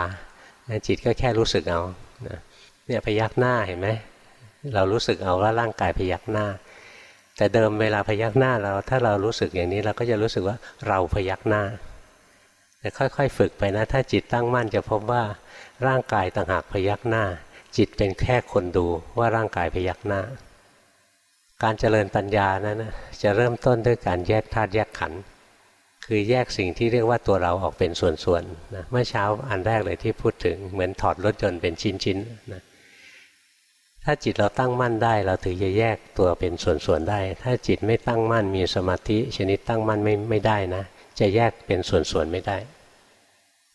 จิตก็แค่รู้สึกเอาเนี่ยพยักหน้าเห็นไหมเรารู้สึกเอาว่าร่างกายพยักหน้า แต่เดิมเวลาพยักหน้าเราถ้าเรารู้สึกอย่างนี้เราก็จะรู้สึกว่าเราพยักหน้าแต่ค่อยๆ ฝึกไปนะ ถ้าจิตตั้งมั่นจะพบว่า ร่างกายต่างหากพยักหน้า จิตเป็นแค่คนดูว่าร่างกายพยักหน้า การเจริญปัญญานั้นนะจะเริ่มต้นด้วยการแยกธาตุแยกขันธ์คือแยกสิ่งที่เรียกว่าตัวเราออกเป็นส่วนๆนะเมื่อเช้าอันแรกเลยที่พูดถึงเหมือนถอดรถยนต์เป็นชิ้นๆนะถ้าจิตเราตั้งมั่นได้เราถึงจะแยกตัวเป็นส่วนๆได้ ถ้าจิตไม่ตั้งมั่นมีสมาธิชนิดตั้งมั่นไม่ไม่ได้นะ จะแยกเป็นส่วนๆไม่ได้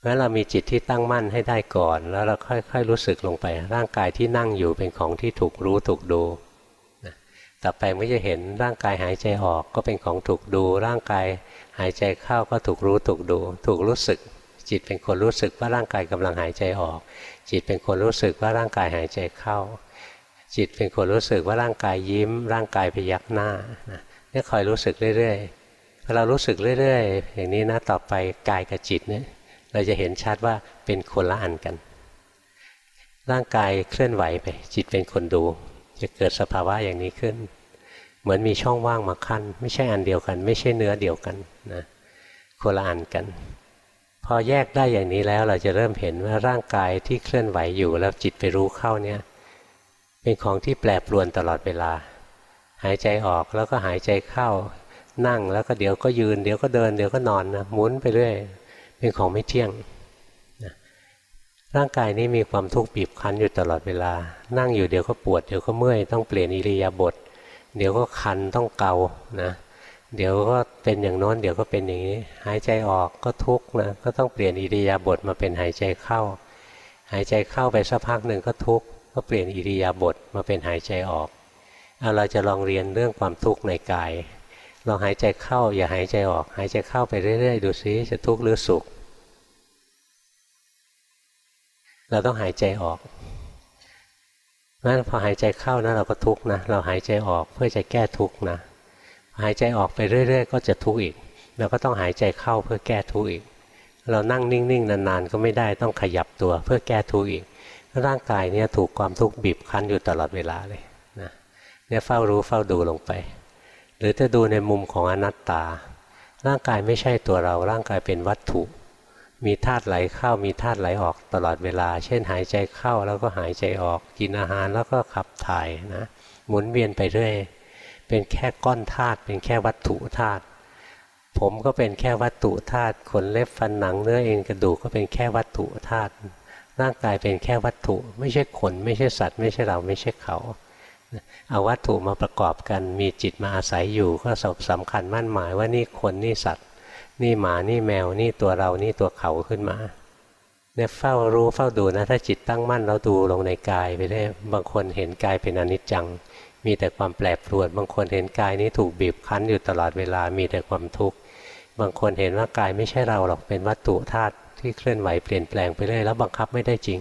เพราะเรามีจิตที่ตั้งมั่นให้ได้ก่อน แล้วเราค่อย ๆ รู้สึกลงไป ร่างกายที่นั่งอยู่เป็นของที่ถูกรู้ถูกดูต่อไปเมื่อจะเห็นร่างกายหายใจออกก็เป็นของถูกดู ร่างกายหายใจเข้าก็ถูกรู้ถูกดู ถูกรู้สึก จิตเป็นคนรู้สึกว่าร่างกายกำลังหายใจออก จิตเป็นคนรู้สึกว่าร่างกายหายใจเข้า จิตเป็นคนรู้สึกว่าร่างกายยิ้ม ร่างกายพยักหน้านี่คอยรู้สึกเรื่อยๆพอเรารู้สึกเรื่อย ๆ อย่างนี้นะต่อไปกายกับจิตเนี่ย เราจะเห็นชัดว่าเป็นคนละอันกัน ร่างกายเคลื่อนไหวไป จิตเป็นคนดู จะเกิดสภาวะอย่างนี้ขึ้น เหมือนมีช่องว่างมาขั้น ไม่ใช่อันเดียวกัน ไม่ใช่เนื้อเดียวกันนะคนละอันกัน พอแยกได้อย่างนี้แล้วเราจะเริ่มเห็นว่าร่างกายที่เคลื่อนไหวอยู่แล้วจิตไปรู้เข้าเนี่ยเป็นของที่แปรปรวนตลอดเวลา หายใจออกแล้วก็หายใจเข้านั่งแล้วก็เดี๋ยวก็ยืน เดี๋ยวก็เดินเดี๋ยวก็นอนนะหมุนไปเรื่อย เป็นของไม่เที่ยงร่างกายนี้มีความทุกข์บีบคั้นอยู่ตลอดเวลา นั่งอยู่เดี๋ยวก็ปวดเดี๋ยวก็เมื่อยต้องเปลี่ยนอิริยาบถเดี๋ยวก็คันต้องเกานะเดี๋ยวก็เป็นอย่างโน้นเดี๋ยวก็เป็นอย่างนี้ หายใจออกก็ทุกข์นะก็ต้องเปลี่ยนอิริยาบถมาเป็นหายใจเข้า หายใจเข้าไปสักพักหนึ่งก็ทุกข์ก็เปลี่ยนอิริยาบถมาเป็นหายใจออกเอาเราจะลองเรียนเรื่องความทุกข์ในกาย ลองหายใจเข้า อย่าหายใจออก หายใจเข้าไปเรื่อยๆ ดูซิจะทุกข์หรือสุข เราต้องหายใจออกงั้นพอหายใจเข้านะเราก็ทุกข์นะเราหายใจออกเพื่อจะแก้ทุกข์นะหายใจออกไปเรื่อย ๆ ก็จะทุกข์อีกเราก็ต้องหายใจเข้าเพื่อแก้ทุกข์อีก เรานั่งนิ่งๆนานๆ ก็ไม่ได้ต้องขยับตัวเพื่อแก้ทุกข์อีก ร่างกายเนี่ยถูกความทุกข์บีบคั้นอยู่ตลอดเวลาเลยนะเนี่ยเฝ้ารู้เฝ้าดูลงไป หรือถ้าดูในมุมของอนัตตา ร่างกายไม่ใช่ตัวเรา ร่างกายเป็นวัตถุ มีธาตุไหลเข้ามีธาตุไหลออกตลอดเวลา เช่นหายใจเข้าแล้วก็หายใจออก กินอาหารแล้วก็ขับถ่ายนะ หมุนเวียนไปเรื่อย เป็นแค่ก้อนธาตุเป็นแค่วัตถุธาตุ ผมก็เป็นแค่วัตถุธาตุ ขนเล็บฟันหนังเนื้อเอ็นกระดูกก็เป็นแค่วัตถุธาตุ ร่างกายเป็นแค่วัตถุ ไม่ใช่ขนไม่ใช่สัตว์ ไม่ใช่เราไม่ใช่เขา เอาวัตถุมาประกอบกัน มีจิตมาอาศัยอยู่ก็สำคัญมั่นหมายว่านี่คนนี่สัตว์ นี่หมานี่แมวนี่ตัวเรานี่ตัวเขาขึ้นมาเนี่ยเฝ้ารู้เฝ้าดูนะ ถ้าจิตตั้งมั่นแล้วดูลงในกายไปได้บางคนเห็นกายเป็นอนิจจัง มีแต่ความแปรปรวน บางคนเห็นกายนี้ถูกบีบคั้นอยู่ตลอดเวลามีแต่ความทุกข์บางคนเห็นว่ากายไม่ใช่เราหรอกเป็นวัตถุธาตุที่เคลื่อนไหวเปลี่ยนแปลงไปเรื่อยแล้วบังคับไม่ได้จริง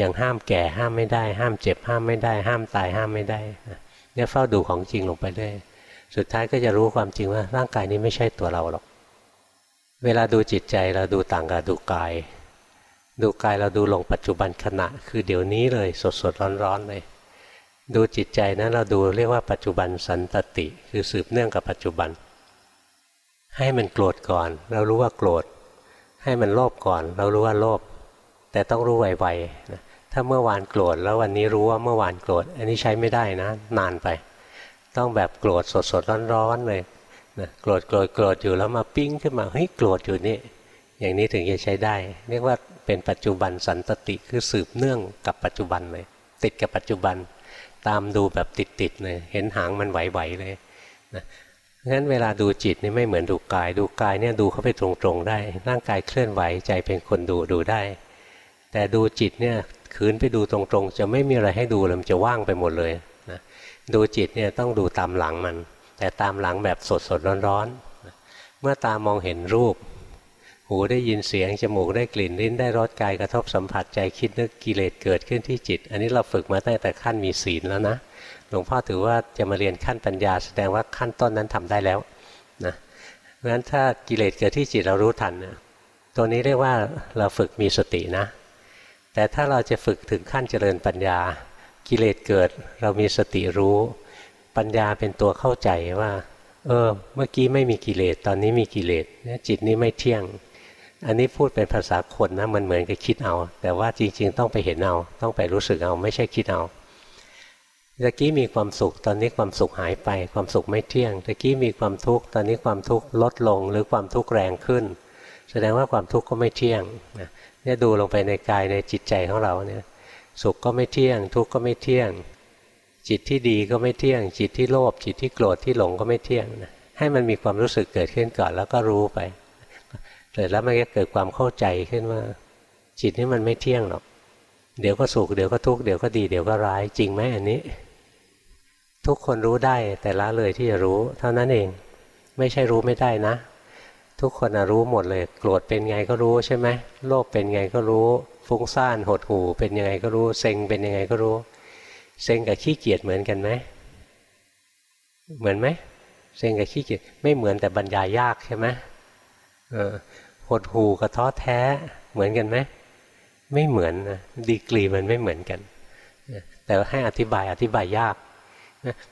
ย่างห้ามแก่ห้ามไม่ได้ ห้ามเจ็บห้ามไม่ได้ ห้ามตายห้ามไม่ได้เนี่ยเฝ้าดูของจริงลงไปเรื่อยสุดท้ายก็จะรู้ความจริงว่าร่างกายนี้ไม่ใช่ตัวเราหรอก เวลาดูจิตใจเราดูต่างกับดูกาย ดูกายเราดูลงปัจจุบันขณะ คือเดี๋ยวนี้เลยสดสดร้อนร้อนเลย ดูจิตใจนะเราดูเรียกว่าปัจจุบันสันตติ คือสืบเนื่องกับปัจจุบัน ให้มันโกรธก่อน เรารู้ว่าโกรธ ให้มันโลภก่อน เรารู้ว่าโลภแต่ต้องรู้ไวๆนะ ถ้าเมื่อวานโกรธแล้ววันนี้รู้ว่าเมื่อวานโกรธอันนี้ใช้ไม่ได้นะ นานไป ต้องแบบโกรธสดสดร้อนๆเลยนะโกรธโกรธโกรธอยู่แล้วมาปิ้งขึ้นมาเฮ้ยโกรธอยู่นี่อย่างนี้ถึงจะใช้ได้ เรียกว่าเป็นปัจจุบันสันตติคือสืบเนื่องกับปัจจุบันเลย ติดกับปัจจุบัน ตามดูแบบติดๆเลยเห็นหางมันไหวๆเลยนะงั้นเวลาดูจิตนี่ไม่เหมือนดูกาย ดูกายเนี่ยดูเข้าไปตรงๆได้ ร่างกายเคลื่อนไหวใจเป็นคนดูดูได้ แต่ดูจิตเนี่ย คืนไปดูตรงๆ จะไม่มีอะไรให้ดูเลยมันจะว่างไปหมดเลยนะดูจิตเนี่ยต้องดูตามหลังมัน แต่ตามหลังแบบสดสดร้อนๆ เมื่อตามองเห็นรูป หูได้ยินเสียง จมูกได้กลิ่นลิ้นได้รสกายกระทบสัมผัสใจคิดนึกกิเลสเกิดขึ้นที่จิต อันนี้เราฝึกมาตั้งแต่ขั้นมีศีลแล้วนะหลวงพ่อถือว่าจะมาเรียนขั้นปัญญา แสดงว่าขั้นต้นนั้นทำได้แล้วนะเพราะฉะนั้นถ้ากิเลสเกิดที่จิตเรารู้ทันนะตัวนี้เรียกว่าเราฝึกมีสตินะ แต่ถ้าเราจะฝึกถึงขั้นเจริญปัญญา กิเลสเกิด เรามีสติรู้ ปัญญาเป็นตัวเข้าใจว่า เออ เมื่อกี้ไม่มีกิเลสตอนนี้มีกิเลสจิตนี้ไม่เที่ยง อันนี้พูดเป็นภาษาคนนะมันเหมือนกับคิดเอา แต่ว่าจริง ๆ ต้องไปเห็นเอา ต้องไปรู้สึกเอาไม่ใช่คิดเอาตะกี้มีความสุขตอนนี้ความสุขหายไป ความสุขไม่เที่ยงตะกี้มีความทุกข์ตอนนี้ความทุกข์ลดลงหรือความทุกข์แรงขึ้น แสดงว่าความทุกข์ก็ไม่เที่ยง เนี่ยดูลงไปในกายในจิตใจของเราเนี่ยสุขก็ไม่เที่ยง ทุกข์ก็ไม่เที่ยง จิตที่ดีก็ไม่เที่ยง จิตที่โลภจิตที่โกรธที่หลงก็ไม่เที่ยงนะให้มันมีความรู้สึกเกิดขึ้นก่อนแล้วก็รู้ไปเสร็จแล้วมันก็เกิดความเข้าใจขึ้นว่า จิตนี่มันไม่เที่ยงหรอกเดี๋ยวก็สุขเดี๋ยวก็ทุกข์เดี๋ยวก็ดีเดี๋ยวก็ร้ายจริงไหมอันนี้ ทุกคนรู้ได้แต่ละเลยที่จะรู้ เท่านั้นเอง ไม่ใช่รู้ไม่ได้นะ ทุกคนรู้หมดเลย โกรธเป็นไงก็รู้ใช่ไหมโลภเป็นไงก็รู้ ฟุ้งซ่านหดหู่เป็นยังไงก็รู้ เซ็งเป็นยังไงก็รู้ เซ็งกับขี้เกียจเหมือนกันไหมเหมือนไหมเซ็งกับขี้เกียจไม่เหมือนแต่บรรยายยากใช่ไหมหดหูกับท้อแท้เหมือนกันไหมไม่เหมือนนะดีกรีมันไม่เหมือนกันแต่ให้อธิบายอธิบายยาก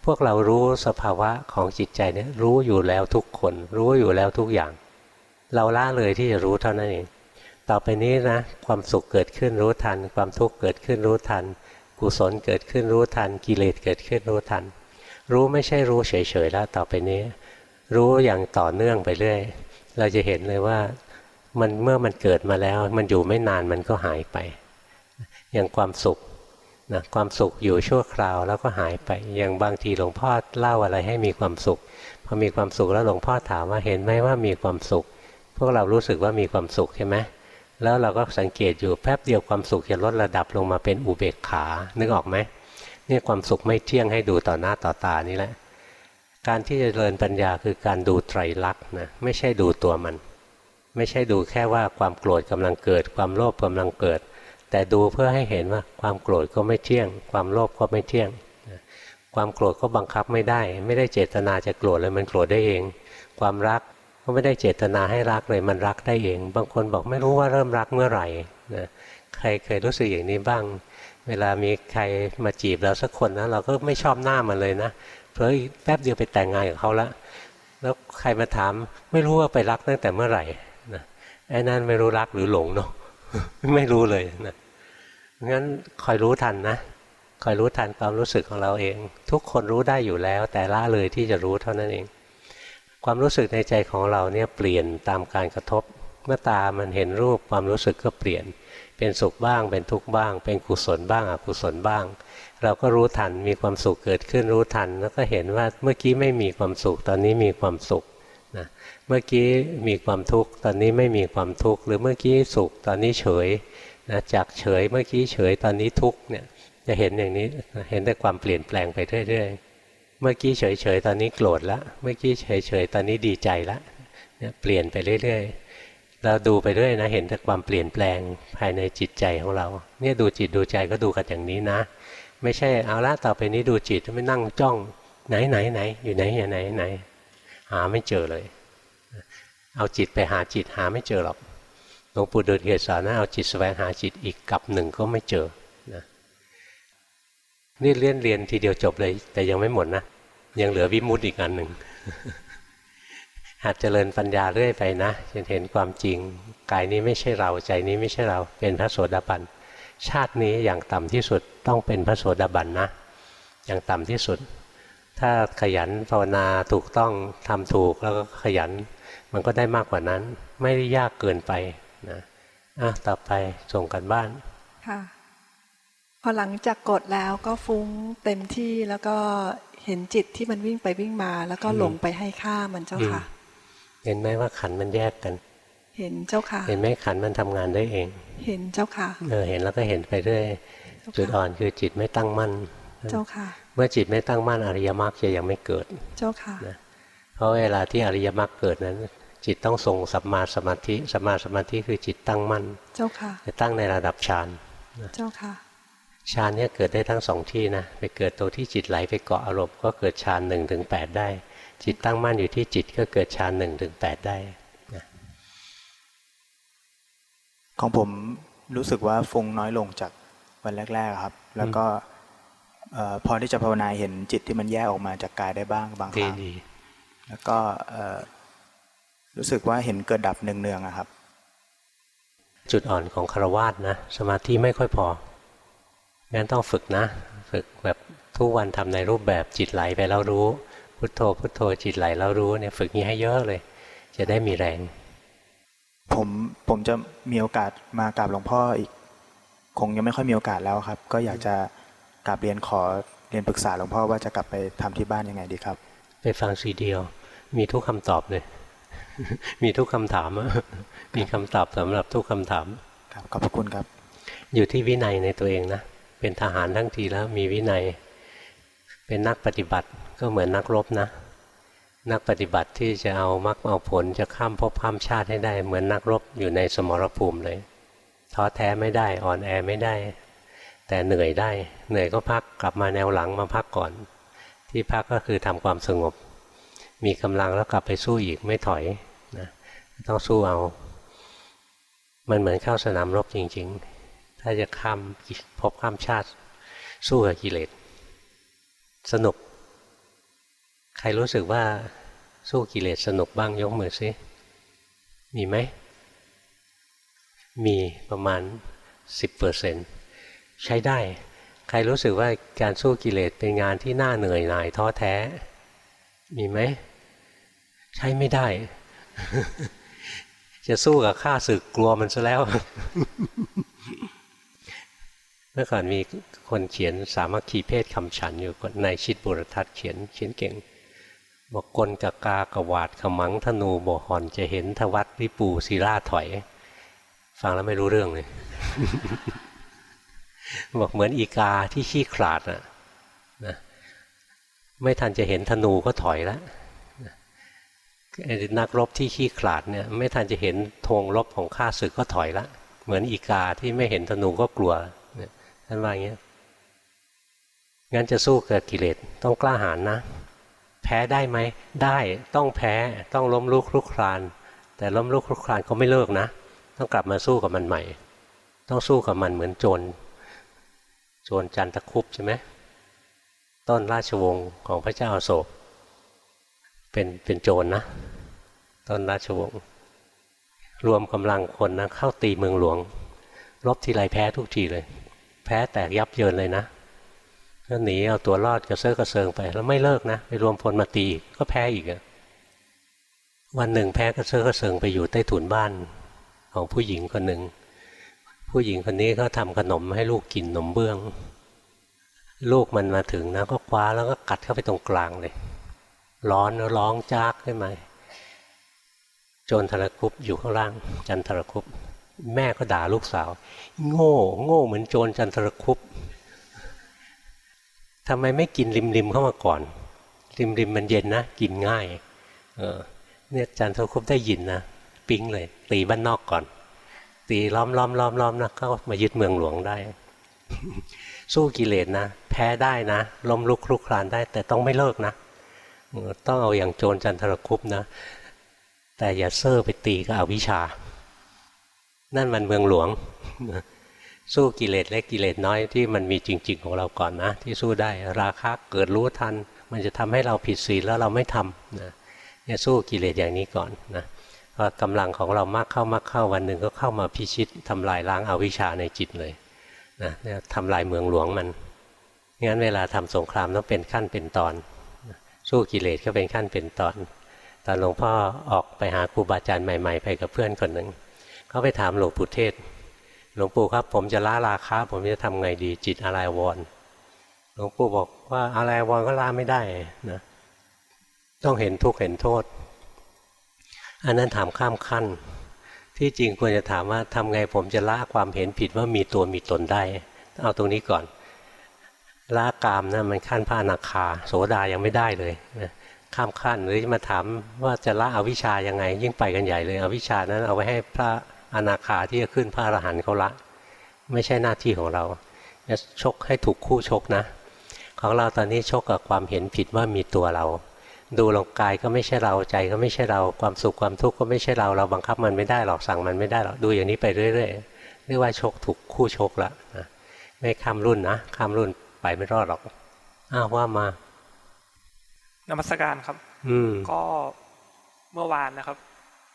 พวกเรารู้สภาวะของจิตใจเนี่ยรู้อยู่แล้วทุกคน รู้อยู่แล้วทุกอย่าง เราละเลยที่จะรู้เท่านั้นเอง ต่อไปนี้นะความสุขเกิดขึ้นรู้ทัน ความทุกข์เกิดขึ้นรู้ทัน กุศลเกิดขึ้นรู้ทัน กิเลสเกิดขึ้นรู้ทัน รู้ไม่ใช่รู้เฉยๆแล้วต่อไปนี้ รู้อย่างต่อเนื่องไปเรื่อย เราจะเห็นเลยว่ามันเมื่อมันเกิดมาแล้ว มันอยู่ไม่นานมันก็หายไป อย่างความสุขนะความสุขอยู่ชั่วคราวแล้วก็หายไป อย่างบางทีหลวงพ่อเล่าอะไรให้มีความสุข พอมีความสุขแล้วหลวงพ่อถามว่าเห็นไหมว่ามีความสุข พวกเรารู้สึกว่ามีความสุขใช่ไหมแล้วเราก็สังเกตอยู่แป๊บเดียวความสุขจะลดระดับลงมาเป็นอุเบกขา นึกออกไหมนี่ความสุขไม่เที่ยงให้ดูต่อหน้าต่อตานี่แหละ การที่จะเจริญปัญญาคือการดูไตรลักษณ์นะไม่ใช่ดูตัวมัน ไม่ใช่ดูแค่ว่าความโกรธกำลังเกิด ความโลภกำลังเกิด แต่ดูเพื่อให้เห็นว่าความโกรธก็ไม่เที่ยง ความโลภก็ไม่เที่ยง ความโกรธก็บังคับไม่ได้ ไม่ได้เจตนาจะโกรธเลยมันโกรธได้เอง ความรัก ก็ไม่ได้เจตนาให้รักเลยมันรักได้เอง บางคนบอกไม่รู้ว่าเริ่มรักเมื่อไหร่นะใครเคยรู้สึกอย่างนี้บ้าง เวลามีใครมาจีบเราสักคนนะเราก็ไม่ชอบหน้ามันเลยนะเพราะแป๊บเดียวไปแต่งงานกับเขาล้วแล้วใครมาถามไม่รู้ว่าไปรักตั้งแต่เมื่อไหร่นะไอ้นั่นไม่รู้รักหรือหลงเนาะไม่รู้เลยนะงั้นคอยรู้ทันนะคอยรู้ทันความรู้สึกของเราเอง ทุกคนรู้ได้อยู่แล้ว แต่ละเลยที่จะรู้เท่านั้นเอง ความรู้สึกในใจของเราเนี่ยเปลี่ยนตามการกระทบ เมื่อตามันเห็นรูปความรู้สึกก็เปลี่ยน เป็นสุขบ้าง เป็นทุกข์บ้าง เป็นกุศลบ้างอกุศลบ้าง เราก็รู้ทันมีความสุขเกิดขึ้นรู้ทัน แล้วก็เห็นว่าเมื่อกี้ไม่มีความสุข ตอนนี้มีความสุขนะเมื่อกี้มีความทุกข์ ตอนนี้ไม่มีความทุกข์ หรือเมื่อกี้สุข ตอนนี้เฉยนะจากเฉยเมื่อกี้เฉยตอนนี้ทุกข์เนี่ยจะเห็นอย่างนี้เห็นได้ความเปลี่ยนแปลงไปเรื่อยๆ เมื่อกี้เฉยเฉยตอนนี้โกรธแล้ว เมื่อกี้เฉยเฉยตอนนี้ดีใจแล้วเนี่ยเปลี่ยนไปเรื่อยๆ เราดูไปเรื่อยนะ เห็นแต่ความเปลี่ยนแปลงภายในจิตใจของเรา เนี่ยดูจิตดูใจก็ดูกันอย่างนี้นะ ไม่ใช่เอาละต่อไปนี้ดูจิตไม่นั่งจ้องไหนไหนไหนอยู่ไหนอยู่ไหนไหน หาไม่เจอเลย เอาจิตไปหาจิตหาไม่เจอหรอกหลวงปู่ดูลเกศสอนนะเอาจิตแสวงหาจิตอีกกับหนึ่งก็ไม่เจอ นี่เรียนเรียนทีเดียวจบเลย แต่ยังไม่หมดนะ ยังเหลือวิมุตติอีกอันหนึ่งหัดเจริญปัญญาเรื่อยไปนะจนเห็นความจริงกายนี้ไม่ใช่เราใจนี้ไม่ใช่เราเป็นพระโสดาบันชาตินี้อย่างต่ำที่สุดต้องเป็นพระโสดาบันนะอย่างต่ำที่สุด ถ้าขยันภาวนาถูกต้องทำถูกแล้วก็ขยัน มันก็ได้มากกว่านั้น ไม่ได้ยากเกินไปนะอะต่อไปส่งกันบ้านค่ะ อหลังจากกดแล้วก็ฟุ้งเต็มที่แล้วก็เห็นจิตที่มันวิ่งไปวิ่งมา แล้วก็หลงไปให้ค่ามันเจ้าค่ะ เห็นไหมว่าขันมันแยกกัน เห็นเจ้าค่ะ เห็นไหมขันมันทำงานได้เอง เห็นเจ้าค่ะเออเห็นแล้วก็เห็นไปเรื่อยจุดอ่อนคือจิตไม่ตั้งมั่น เจ้าค่ะ เมื่อจิตไม่ตั้งมั่นอริยมรรคจะยังไม่เกิด เจ้าค่ะเพราะเวลาที่อริยมรรคเกิดนั้น จิตต้องทรงสัมมาสมาธิสัมมาสมาธิคือจิตตั้งมั่น เจ้าค่ะจะตั้งในระดับฌานเจ้าค่ะ ฌานเนี่ยเกิดได้ทั้งสองที่นะไปเกิดตัวที่จิตไหลไปเกาะอารมณ์ก็เกิดฌานหนึ่งถึงแปดได้ จิตตั้งมั่นอยู่ที่จิตก็เกิดฌานหนึ่งถึงแปดได้นะของผมรู้สึกว่าฟุ้งน้อยลงจากวันแรก ๆครับ แล้วก็พอที่จะภาวนาเห็นจิตที่มันแยกออกมาจากกายได้บ้างบางครั้งแล้วก็รู้สึกว่าเห็นเกิดดับเนืองๆอะครับ จุดอ่อนของคารวาสนะ สมาธิไม่ค่อยพอ งั้นต้องฝึกนะ ฝึกแบบทุกวันทำในรูปแบบจิตไหลไปแล้วรู้ พุทโธ พุทโธจิตไหลแล้วรู้เนี่ยฝึกนี้ให้เยอะเลย จะได้มีแรง ผมผมจะมีโอกาสมากราบหลวงพ่ออีก คงยังไม่ค่อยมีโอกาสแล้วครับ ก็อยากจะกลับเรียนขอเรียนปรึกษาหลวงพ่อว่าจะกลับไปทำที่บ้านยังไงดีครับ ไปฟังซีเดียว มีทุกคำตอบเลย มีทุกคำถามอะมีคำตอบสำหรับทุกคำถาม ครับขอบพระคุณครับ อยู่ที่วินัยในตัวเองนะ เป็นทหารทั้งทีแล้วมีวินัย เป็นนักปฏิบัติก็เหมือนนักรบนะ นักปฏิบัติที่จะเอามรรคเอาผลจะข้ามภพข้ามชาติให้ได้ เหมือนนักรบอยู่ในสมรภูมิเลยท้อแท้ไม่ได้อ่อนแอไม่ได้ แต่เหนื่อยได้ เหนื่อยก็พักกลับมาแนวหลังมาพักก่อน ที่พักก็คือทำความสงบ มีกำลังแล้วกลับไปสู้อีกไม่ถอยนะต้องสู้เอา มันเหมือนเข้าสนามรบจริง ๆ ถ้าจะข้าม ภพข้ามชาติ สู้กับกิเลสสนุก ใครรู้สึกว่าสู้กิเลสสนุกบ้างยกมือซิมีไหม มีประมาณ 10%ใช้ได้ ใครรู้สึกว่าการสู้กิเลสเป็นงานที่น่าเหนื่อยหน่ายท้อแท้ มีไหม ใช้ไม่ได้ จะสู้กับข้าศึกกลัวมันซะแล้ว เมื่อก่อนมีคนเขียนสามัคคีเพศคำฉันอยู่ในชิดบุรทัศน์เขียนเขียนเก่ง บอกกลกากากวาดขมังธนูโบหอนจะเห็นทวัตวิปูศิลาถอย ฟังแล้วไม่รู้เรื่องเลย บอกเหมือนอีกาที่ขี้ขลาดนะนะไม่ทันจะเห็นธนูก็ถอยแล้วนักรบที่ขี้ขลาดเนี่ยไม่ทันจะเห็นธงรบของข้าศึกก็ถอยละ เหมือนอีกาที่ไม่เห็นธนูก็กลัว ท่านว่าอย่างเงี้ยงั้นจะสู้กับกิเลสต้องกล้าหาญนะ แพ้ได้ไหมได้ต้องแพ้ต้องล้มลุกคลุกคลาน แต่ล้มลุกคลุกคลานก็ไม่เลิกนะ ต้องกลับมาสู้กับมันใหม่ ต้องสู้กับมันเหมือนโจรโจรจันทคุปใช่ไหมต้นราชวงศ์ของพระเจ้าอาโศกเป็นเป็นโจรนนะต้นราชวงศ์รวมกำลังคนนะเข้าตีเมืองหลวง รบทีไรแพ้ทุกทีเลย แพ้แตกยับเยินเลยนะก็หนีเอาตัวรอดกระเซาะกระเซิงไป แล้วไม่เลิกนะไปรวมพลมาตีอีกก็แพ้อีกอะวันหนึ่งแพ้กระเซาะกระเซิงไปอยู่ใต้ถุนบ้านของผู้หญิงคนหนึ่ง ผู้หญิงคนนี้เขาทำขนมให้ลูกกินขนมเบื้อง ลูกมันมาถึงนะก็คว้าแล้วก็กัดเข้าไปตรงกลางเลย ร้อนร้องจากขึ้นมาโจรธรคุปอยู่ข้างล่าง จันทรคุป แม่ก็ด่าลูกสาว โง่ โง่เหมือนโจรจันทรคุปทำไมไม่กินริมริมเข้ามาก่อน ริมริมมันเย็นนะ กินง่าย เออ เนี่ยจันทรคุปได้ยินนะปิ๊งเลย ตีบ้านนอกก่อน ตีล้อมล้อมล้อมล้อมนะก็มายึดเมืองหลวงได้ สู้กิเลสนะ แพ้ได้นะล้มลุกคลุกคลานได้ แต่ต้องไม่เลิกนะต้องเอาอย่างโจรจันทรคุปนะ แต่อย่าเซอร์ไปตีกับอวิชชา นั่นมันเมืองหลวง สู้กิเลสเล็กกิเลสน้อยที่มันมีจริง ๆ ของเราก่อนนะ ที่สู้ได้ราคะเกิดรู้ทัน มันจะทำให้เราผิดศีลแล้วเราไม่ทำนะเนี่ยสู้กิเลสอย่างนี้ก่อนนะพอกำลังของเรามากเข้ามากเข้าวันหนึ่งก็เข้ามาพิชิตทำลายล้างอาวิชชาในจิตเลยนะทำลายเมืองหลวงมันงั้นเวลาทำสงครามต้องเป็นขั้นเป็นตอน สู้กิเลสก็เป็นขั้นเป็นตอน ตอนหลวงพ่อออกไปหาครูบาอาจารย์ใหม่ ๆ ไปกับเพื่อนคนหนึ่ง เขาไปถามหลวงปู่เทศ หลวงปู่ครับ ผมจะละราคาผมจะทำไงดีจิตอะไรวรหลวงปู่บอกว่าอะไรวรก็ละไม่ได้นะต้องเห็นทุกข์เห็นโทษ อันนั้นถามข้ามขั้น ที่จริงควรจะถามว่าทำไงผมจะละความเห็นผิดว่ามีตัวมีตนได้ เอาตรงนี้ก่อนละกามนะมันขั้นพระอนาคา โสดายังไม่ได้เลยนะข้ามขั้นหรือมาถามว่าจะละอวิชายังไง ยิ่งไปกันใหญ่เลย อวิชานั้นเอาไว้ให้พระ อนาคาที่จะขึ้นพระอรหันต์เขาละ ไม่ใช่หน้าที่ของเราจะชกให้ถูกคู่ชกนะ ของเราตอนนี้ชกกับความเห็นผิดว่ามีตัวเรา ดูลงกายก็ไม่ใช่เราใจก็ไม่ใช่เราความสุขความทุกข์ก็ไม่ใช่เราเราบังคับมันไม่ได้หรอกสั่งมันไม่ได้หรอกดูอย่างนี้ไปเรื่อยๆเรียกว่าชกถูกคู่ชกละนะไม่ข้ามรุ่นนะข้ามรุ่นไปไม่รอดหรอกอ้าวว่ามานมัสการครับ อืมก็เมื่อวานนะครับ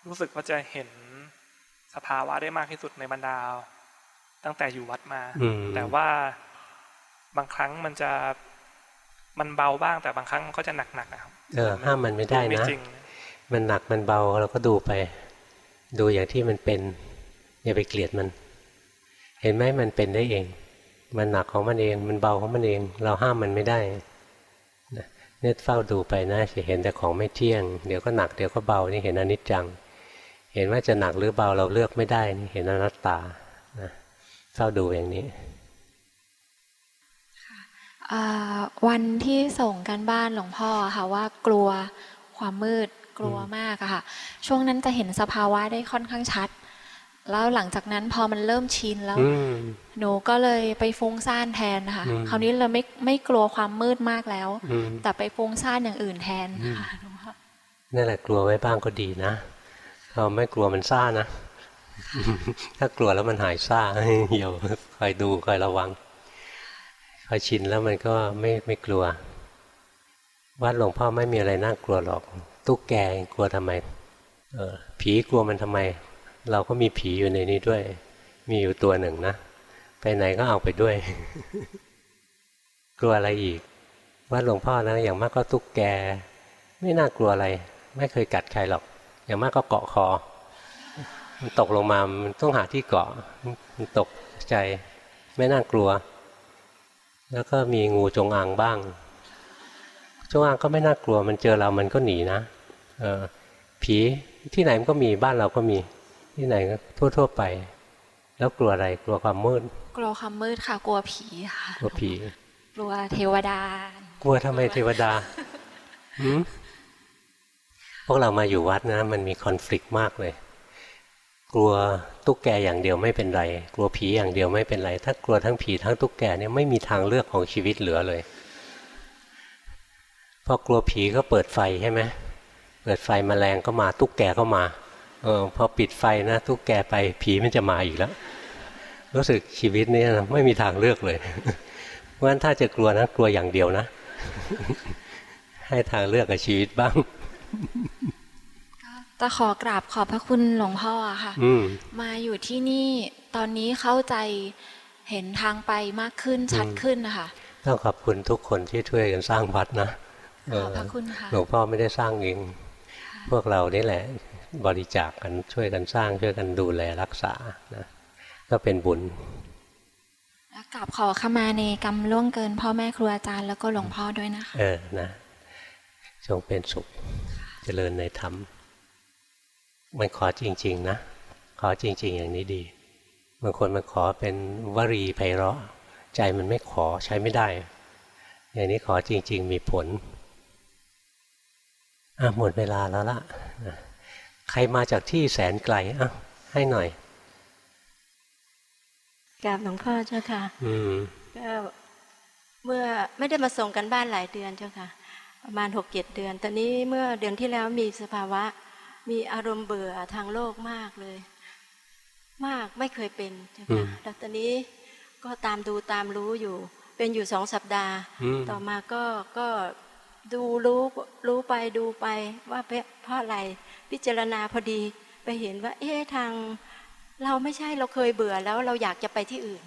รู้สึกว่าจะเห็น สภาวะได้มากที่สุดในบรรดาตั้งแต่อยู่วัดมา แต่ว่าบางครั้งมันจะมันเบาบ้างแต่บางครั้งมันก็จะหนักหนักนะครับเออห้ามมันไม่ได้นะมันหนักมันเบาเราก็ดูไป ดูอย่างที่มันเป็น อย่าไปเกลียดมัน เห็นไหมมันเป็นได้เอง มันหนักของมันเอง มันเบาของมันเอง เราห้ามมันไม่ได้เนี่ยเฝ้าดูไปนะจะเห็นแต่ของไม่เที่ยง เดี๋ยวก็หนักเดี๋ยวก็เบานี่เห็นอนิจจัง เห็นว่าจะหนักหรือเบาเราเลือกไม่ได้นี่เห็นอนัตตานะเฝ้าดูอย่างนี้วันที่ส่งกันบ้านหลวงพ่อค่ะว่ากลัวความมืดกลัวมากอะค่ะ ช่วงนั้นจะเห็นสภาวะได้ค่อนข้างชัด แล้วหลังจากนั้นพอมันเริ่มชินแล้วหนูก็เลยไปฟุ้งซ่านแทนนะคะคราวนี้เราไม่ไม่กลัวความมืดมากแล้ว แต่ไปฟุ้งซ่านอย่างอื่นแทนค่ะนั่นแหละกลัวไว้บ้างก็ดีนะ เราไม่กลัวมันซ่านะ ถ้ากลัวแล้วมันหายซ่าเหี่ยวคอยดูคอยระวังพอยชินแล้วมันก็ไม่ไม่กลัว วัดหลวงพ่อไม่มีอะไรน่ากลัวหรอก ตุ๊กแกกลัวทำไม เออผีกลัวมันทำไม เราก็มีผีอยู่ในนี้ด้วย มีอยู่ตัวหนึ่งนะ ไปไหนก็เอาไปด้วย กลัวอะไรอีกว่าหลวงพ่อนะอย่างมากก็ตุ๊กแก ไม่น่ากลัวอะไร ไม่เคยกัดใครหรอก อย่างมากก็เกาะคอ มันตกลงมา มันต้องหาที่เกาะ มันตกใจไม่น่ากลัว แล้วก็มีงูจงอางบ้าง จงอางก็ไม่น่ากลัว มันเจอเรามันก็หนีนะเออผีที่ไหนมันก็มีบ้านเราก็มี ที่ไหนก็ทั่ว ๆ ไป แล้วกลัวอะไรกลัวความมืด กลัวความมืดค่ะ กลัวผีค่ะกลัวผี กลัวเทวดา กลัวทำไมเทวดาหืมพ วกเรามาอยู่วัดนะมันมีคอน FLICT มากเลย กลัวตุ๊กแกอย่างเดียวไม่เป็นไร กลัวผีอย่างเดียวไม่เป็นไร ถ้ากลัวทั้งผีทั้งตุ๊กแกเนี่ยไม่มีทางเลือกของชีวิตเหลือเลยพอกลัวผีก็เปิดไฟใช่ไหมเปิดไฟมแมลงก็มาตุ๊กแกก็มาเออพอปิดไฟนะตุ๊กแกไปผีมันจะมาอีกแล้ว รู้สึกชีวิตนี้ไม่มีทางเลือกเลยเพราะฉะนั้นถ้าจะกลัวนะกลัวอย่างเดียวนะ ให้ทางเลือกกับชีวิตบ้าง จะขอกราบขอบพระคุณหลวงพ่อค่ะมาอยู่ที่นี่ตอนนี้เข้าใจเห็นทางไปมากขึ้นชัดขึ้นนะคะต้องขอบคุณทุกคนที่ช่วยกันสร้างวัดนะขอบพระคุณค่ะหลวงพ่อไม่ได้สร้างเองพวกเรานี่แหละบริจาคกันช่วยกันสร้างช่วยกันดูแลรักษานะก็เป็นบุญกราบขอขมาในกรรมล่วงเกิน พ่อแม่ครูอาจารย์แล้วก็หลวงพ่อด้วยนะคะเออนะจงเป็นสุข เจริญในธรรม มันขอจริง ๆ นะ ขอจริง ๆ อย่างนี้ดี บางคนมันขอเป็นวรีไพเราะ ใจมันไม่ขอใช้ไม่ได้ อย่างนี้ขอจริง ๆ มีผลอะหมดเวลาแล้วล่ะ ใครมาจากที่แสนไกลอะให้หน่อยกราบหลวงพ่อเจ้าค่ะ อืมก็เมื่อไม่ได้มาส่งกันบ้านหลายเดือนเจ้าค่ะ ประมาณหกเจ็ดเดือน ตอนนี้เมื่อเดือนที่แล้วมีสภาวะ มีอารมณ์เบื่อทางโลกมากเลย มากไม่เคยเป็นเจ้าค่ะแล้วตอนนี้ก็ตามดูตามรู้อยู่ เป็นอยู่สองสัปดาห์ ต่อมาก็ก็ดูรู้รู้ไปดูไปว่าเพราะอะไรพิจารณาพอดีไปเห็นว่า เอ๊ะทาง เราไม่ใช่เราเคยเบื่อแล้วเราอยากจะไปที่อื่น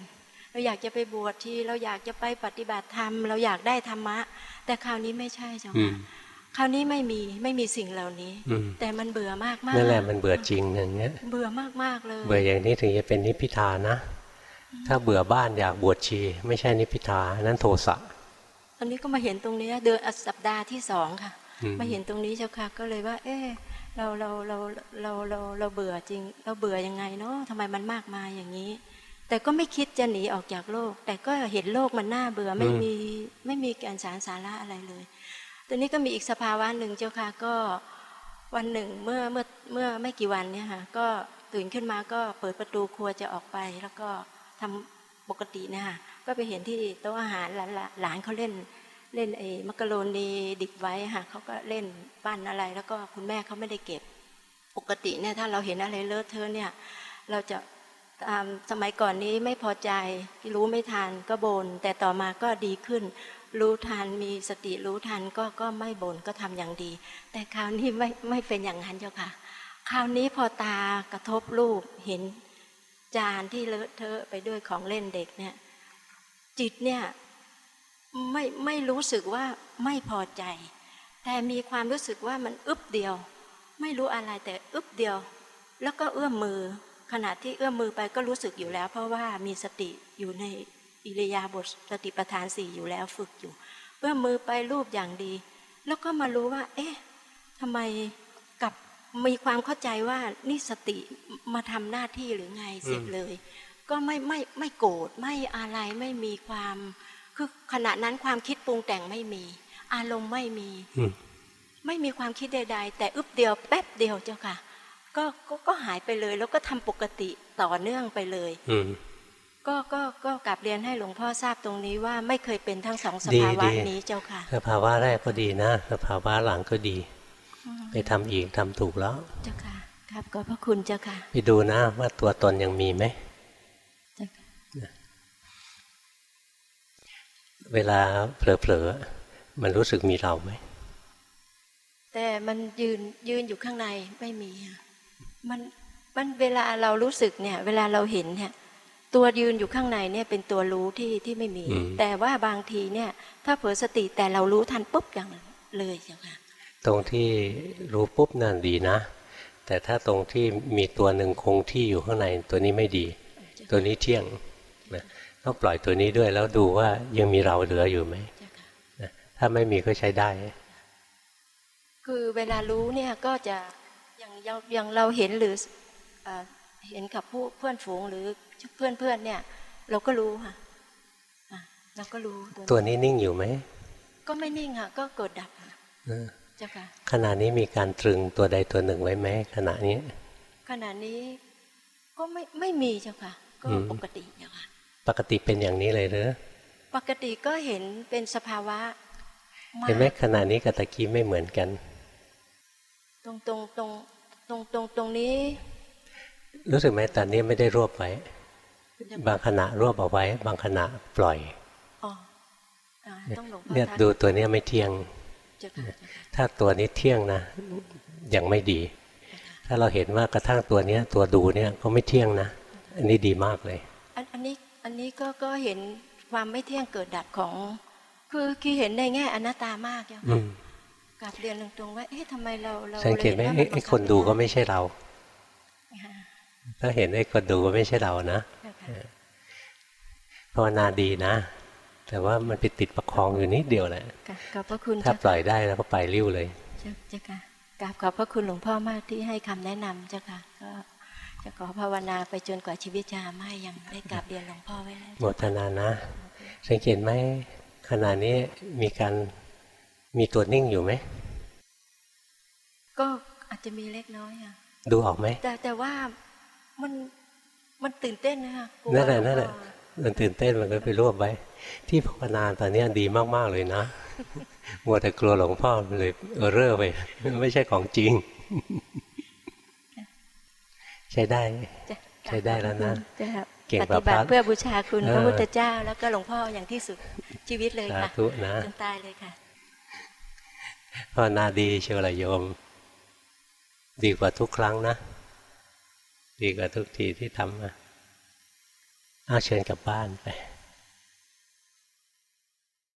เราอยากจะไปบวชที่เราอยากจะไปปฏิบัติธรรม เราอยากได้ธรรมะ แต่คราวนี้ไม่ใช่จ้ะคราวนี้ไม่มีไม่มีสิ่งเหล่านี้ แต่มันเบื่อมากมากนั่นแหละมันเบื่อจริงอย่างเงี้ย เบื่อมากมากเลย เบื่ออย่างนี้ถึงจะเป็นนิพพิทานะ ถ้าเบื่อบ้านอยากบวชชี ไม่ใช่นิพพิทานั้นโทสะตอนนี้ก็มาเห็นตรงนี้เดือนสัปดาห์ที่สองค่ะ มาเห็นตรงนี้เจ้าค่ะก็เลยว่า เออเราเราเราเราเราเราเบื่อจริง เราเบื่อยังไงเนาะทำไมมันมากมายอย่างนี้ แต่ก็ไม่คิดจะหนีออกจากโลก แต่ก็เห็นโลกมันน่าเบื่อไม่มีไม่มีการสารสาระอะไรเลยตอนนี้ก็มีอีกสภาวะหนึ่งเจ้าค่ะก็วันหนึ่งเมื่อเมื่อเมื่อไม่กี่วันเนี่ยค่ะก็ตื่นขึ้นมาก็เปิดประตูครัวจะออกไป แล้วก็ทำปกติเนี่ยค่ะก็ไปเห็นที่โต๊ะอาหารหลานหลานเขาเล่นเล่นไอ้มักกะโรนีดิบไว้ค่ะเขาก็เล่นปั้นอะไร แล้วก็คุณแม่เขาไม่ได้เก็บปกติเนี่ยถ้าเราเห็นอะไรเลอะเทอะเนี่ย เราจะตาม สมัยก่อนนี้ไม่พอใจรู้ไม่ทันก็บน่นแต่ต่อมาก็ดีขึ้น รู้ทันมีสติรู้ทันก็ก็ไม่บน่นก็ทำอย่างดี แต่คราวนี้ไม่ไม่เป็นอย่างนั้นเจ้าค่ะ คราวนี้พอตากระทบรูปเห็นจานที่เลอะเทอะไปด้วยของเล่นเด็กเนี่ยจิตเนี่ยไม่ไม่รู้สึกว่าไม่พอใจ แต่มีความรู้สึกว่ามันอึบเดียว ไม่รู้อะไรแต่อึบเดียว แล้วก็เอื้อมมือ ขณะที่เอื้อมมือไปก็รู้สึกอยู่แล้ว เพราะว่ามีสติอยู่ในอิริยาบถสติปัฏฐานสี่อยู่แล้วฝึกอยู่ เอื้อมมือไปรูปอย่างดี แล้วก็มารู้ว่า เอ๊ะทำไมกับมีความเข้าใจว่านี่สติมาทำหน้าที่หรือไงเสร็จเลย ก็ไม่ไม่ไม่โกรธไม่อะไรไม่มีความคือขณะนั้นความคิดปรุงแต่งไม่มี อารมณ์ไม่มีอืมไม่มีความคิดใด ๆ แต่อึบเดียวแป๊บเดียวเจ้าค่ะ ก็ก็ก็หายไปเลย แล้วก็ทำปกติต่อเนื่องไปเลย อืมก็ก็ก็กลับเรียนให้หลวงพ่อทราบตรงนี้ว่าไม่เคยเป็นทั้งสองสดีภาวะดีนี้เจ้าค่ะ สภาวะแรกก็ดีนะ สภาวะหลังก็ดี ไปทำอีกทำถูกแล้ว เจ้าค่ะ ครับขอบพระคุณเจ้าค่ะ ไปดูนะว่าตัวตนยังมีไหมเจ้าค่ะเวลาเผลอๆมันรู้สึกมีเราไหมแต่มันยืนยืนอยู่ข้างในไม่มีอะ มันมันเวลาเรารู้สึกเนี่ย เวลาเราเห็นเนี่ย ตัวยืนอยู่ข้างในเนี่ยเป็นตัวรู้ที่ที่ไม่มีอืมแต่ว่าบางทีเนี่ย ถ้าเผลอสติแต่เรารู้ทันปุ๊บอย่างเลยเจ้าค่ะตรงที่รู้ปุ๊บนั่นดีนะ แต่ถ้าตรงที่มีตัวหนึ่งคงที่อยู่ข้างในตัวนี้ไม่ดี ตัวนี้เที่ยงนะต้องปล่อยตัวนี้ด้วยแล้วดูว่ายังมีเราเหลืออยู่ไหมเจ้าค่ะนะถ้าไม่มีก็ใช้ได้ คือเวลารู้เนี่ยก็จะ อย่างอย่างอย่างเราเห็นหรือเอ่อเห็นกับผู้เพื่อนฝูงหรือเพื่อนเพื่อนๆเนี่ย เราก็รู้ค่ะอะเราก็รู้ตัวนี้นิ่งอยู่ไหมก็ไม่นิ่งค่ะ ก็เกิดดับค่ะเออเจ้าค่ะขณะนี้มีการตรึงตัวใดตัวหนึ่งไว้ไหมขณะนี้ ขณะนี้ก็ไม่ไม่มีเจ้าค่ะ ก็อืมปกติเจ้าค่ะปกติเป็นอย่างนี้เลยเหรอปกติก็เห็นเป็นสภาวะมาเห็นไหมขณะนี้กับตะกี้ไม่เหมือนกัน ตรงตรงตรง ตรงตรงตรงนี้ รู้สึกไหมตอนนี้ไม่ได้รวบไว้ บางขณะรวบเอาไว้ บางขณะปล่อยอ๋ออ่าต้องหลวงพ่อเนี่ยทักดูตัวเนี้ยไม่เที่ยงเจ้าค่ะถ้าตัวนี้เที่ยงนะยังไม่ดี ถ้าเราเห็นว่ากระทั่งตัวเนี้ยตัวดูเนี่ยก็ไม่เที่ยงนะ อันนี้ดีมากเลยอันอันนี้อันนี้ก็ก็เห็นความไม่เที่ยงเกิดดับของ คือคือเห็นในแง่อนัตตามากอย่างอืม กลับเรียนตรงๆว่าเอ๊ะทำไมเราเราสังเกตไหมยนว่าไอ้ไอ้คนดูก็ไม่ใช่เราค่ะถ้าเห็นไอ้คนดูก็ไม่ใช่เรานะค่ะภาวนาดีนะ แต่ว่ามันไปติดประคองอยู่นิดเดียวแหละค่ะขอบพระคุณถ้าเจ้าปล่อยได้แล้วก็ไปริ้วเลยเจ้าเจ้าค่ะกราบขอบพระคุณหลวงพ่อมากที่ให้คำแนะนำเจ้าค่ะก็จะขอภาวนาไปจนกว่าชีวิตจะไม่ยังได้กราบเรียนหลวงพ่อไว้แล้วโมทนานะ สังเกตไหมขณะนี้มีการ มีตัวนิ่งอยู่ไหม ก็อาจจะมีเล็กน้อยค่ะ ดูออกไหม แต่แต่ว่ามันมันตื่นเต้นนะคะกลัวนั่นแหละนั่นแหละว่ามันตื่นเต้นมันก็ไปรวบไว้ ที่ภาวนาตอนเนี้ยดีมากๆเลยนะมัวแต่กลัวหลวงพ่อเลยเออเร่อไป ไม่ใช่ของจริง ใช้ได้จ้ะใช้ได้แล้วนะจะเก่งปกว่าฏิบัติพระเพื่อบูชาคุณเออพระพุทธเจ้า แล้วก็หลวงพ่ออย่างที่สุดชีวิตเลยสาค่ะธุนะจนตายเลยค่ะ ภาวนาดีเชียวละโยม ดีกว่าทุกครั้งนะ ดีกว่าทุกทีที่ทำมาเอาเชิญกลับบ้านไป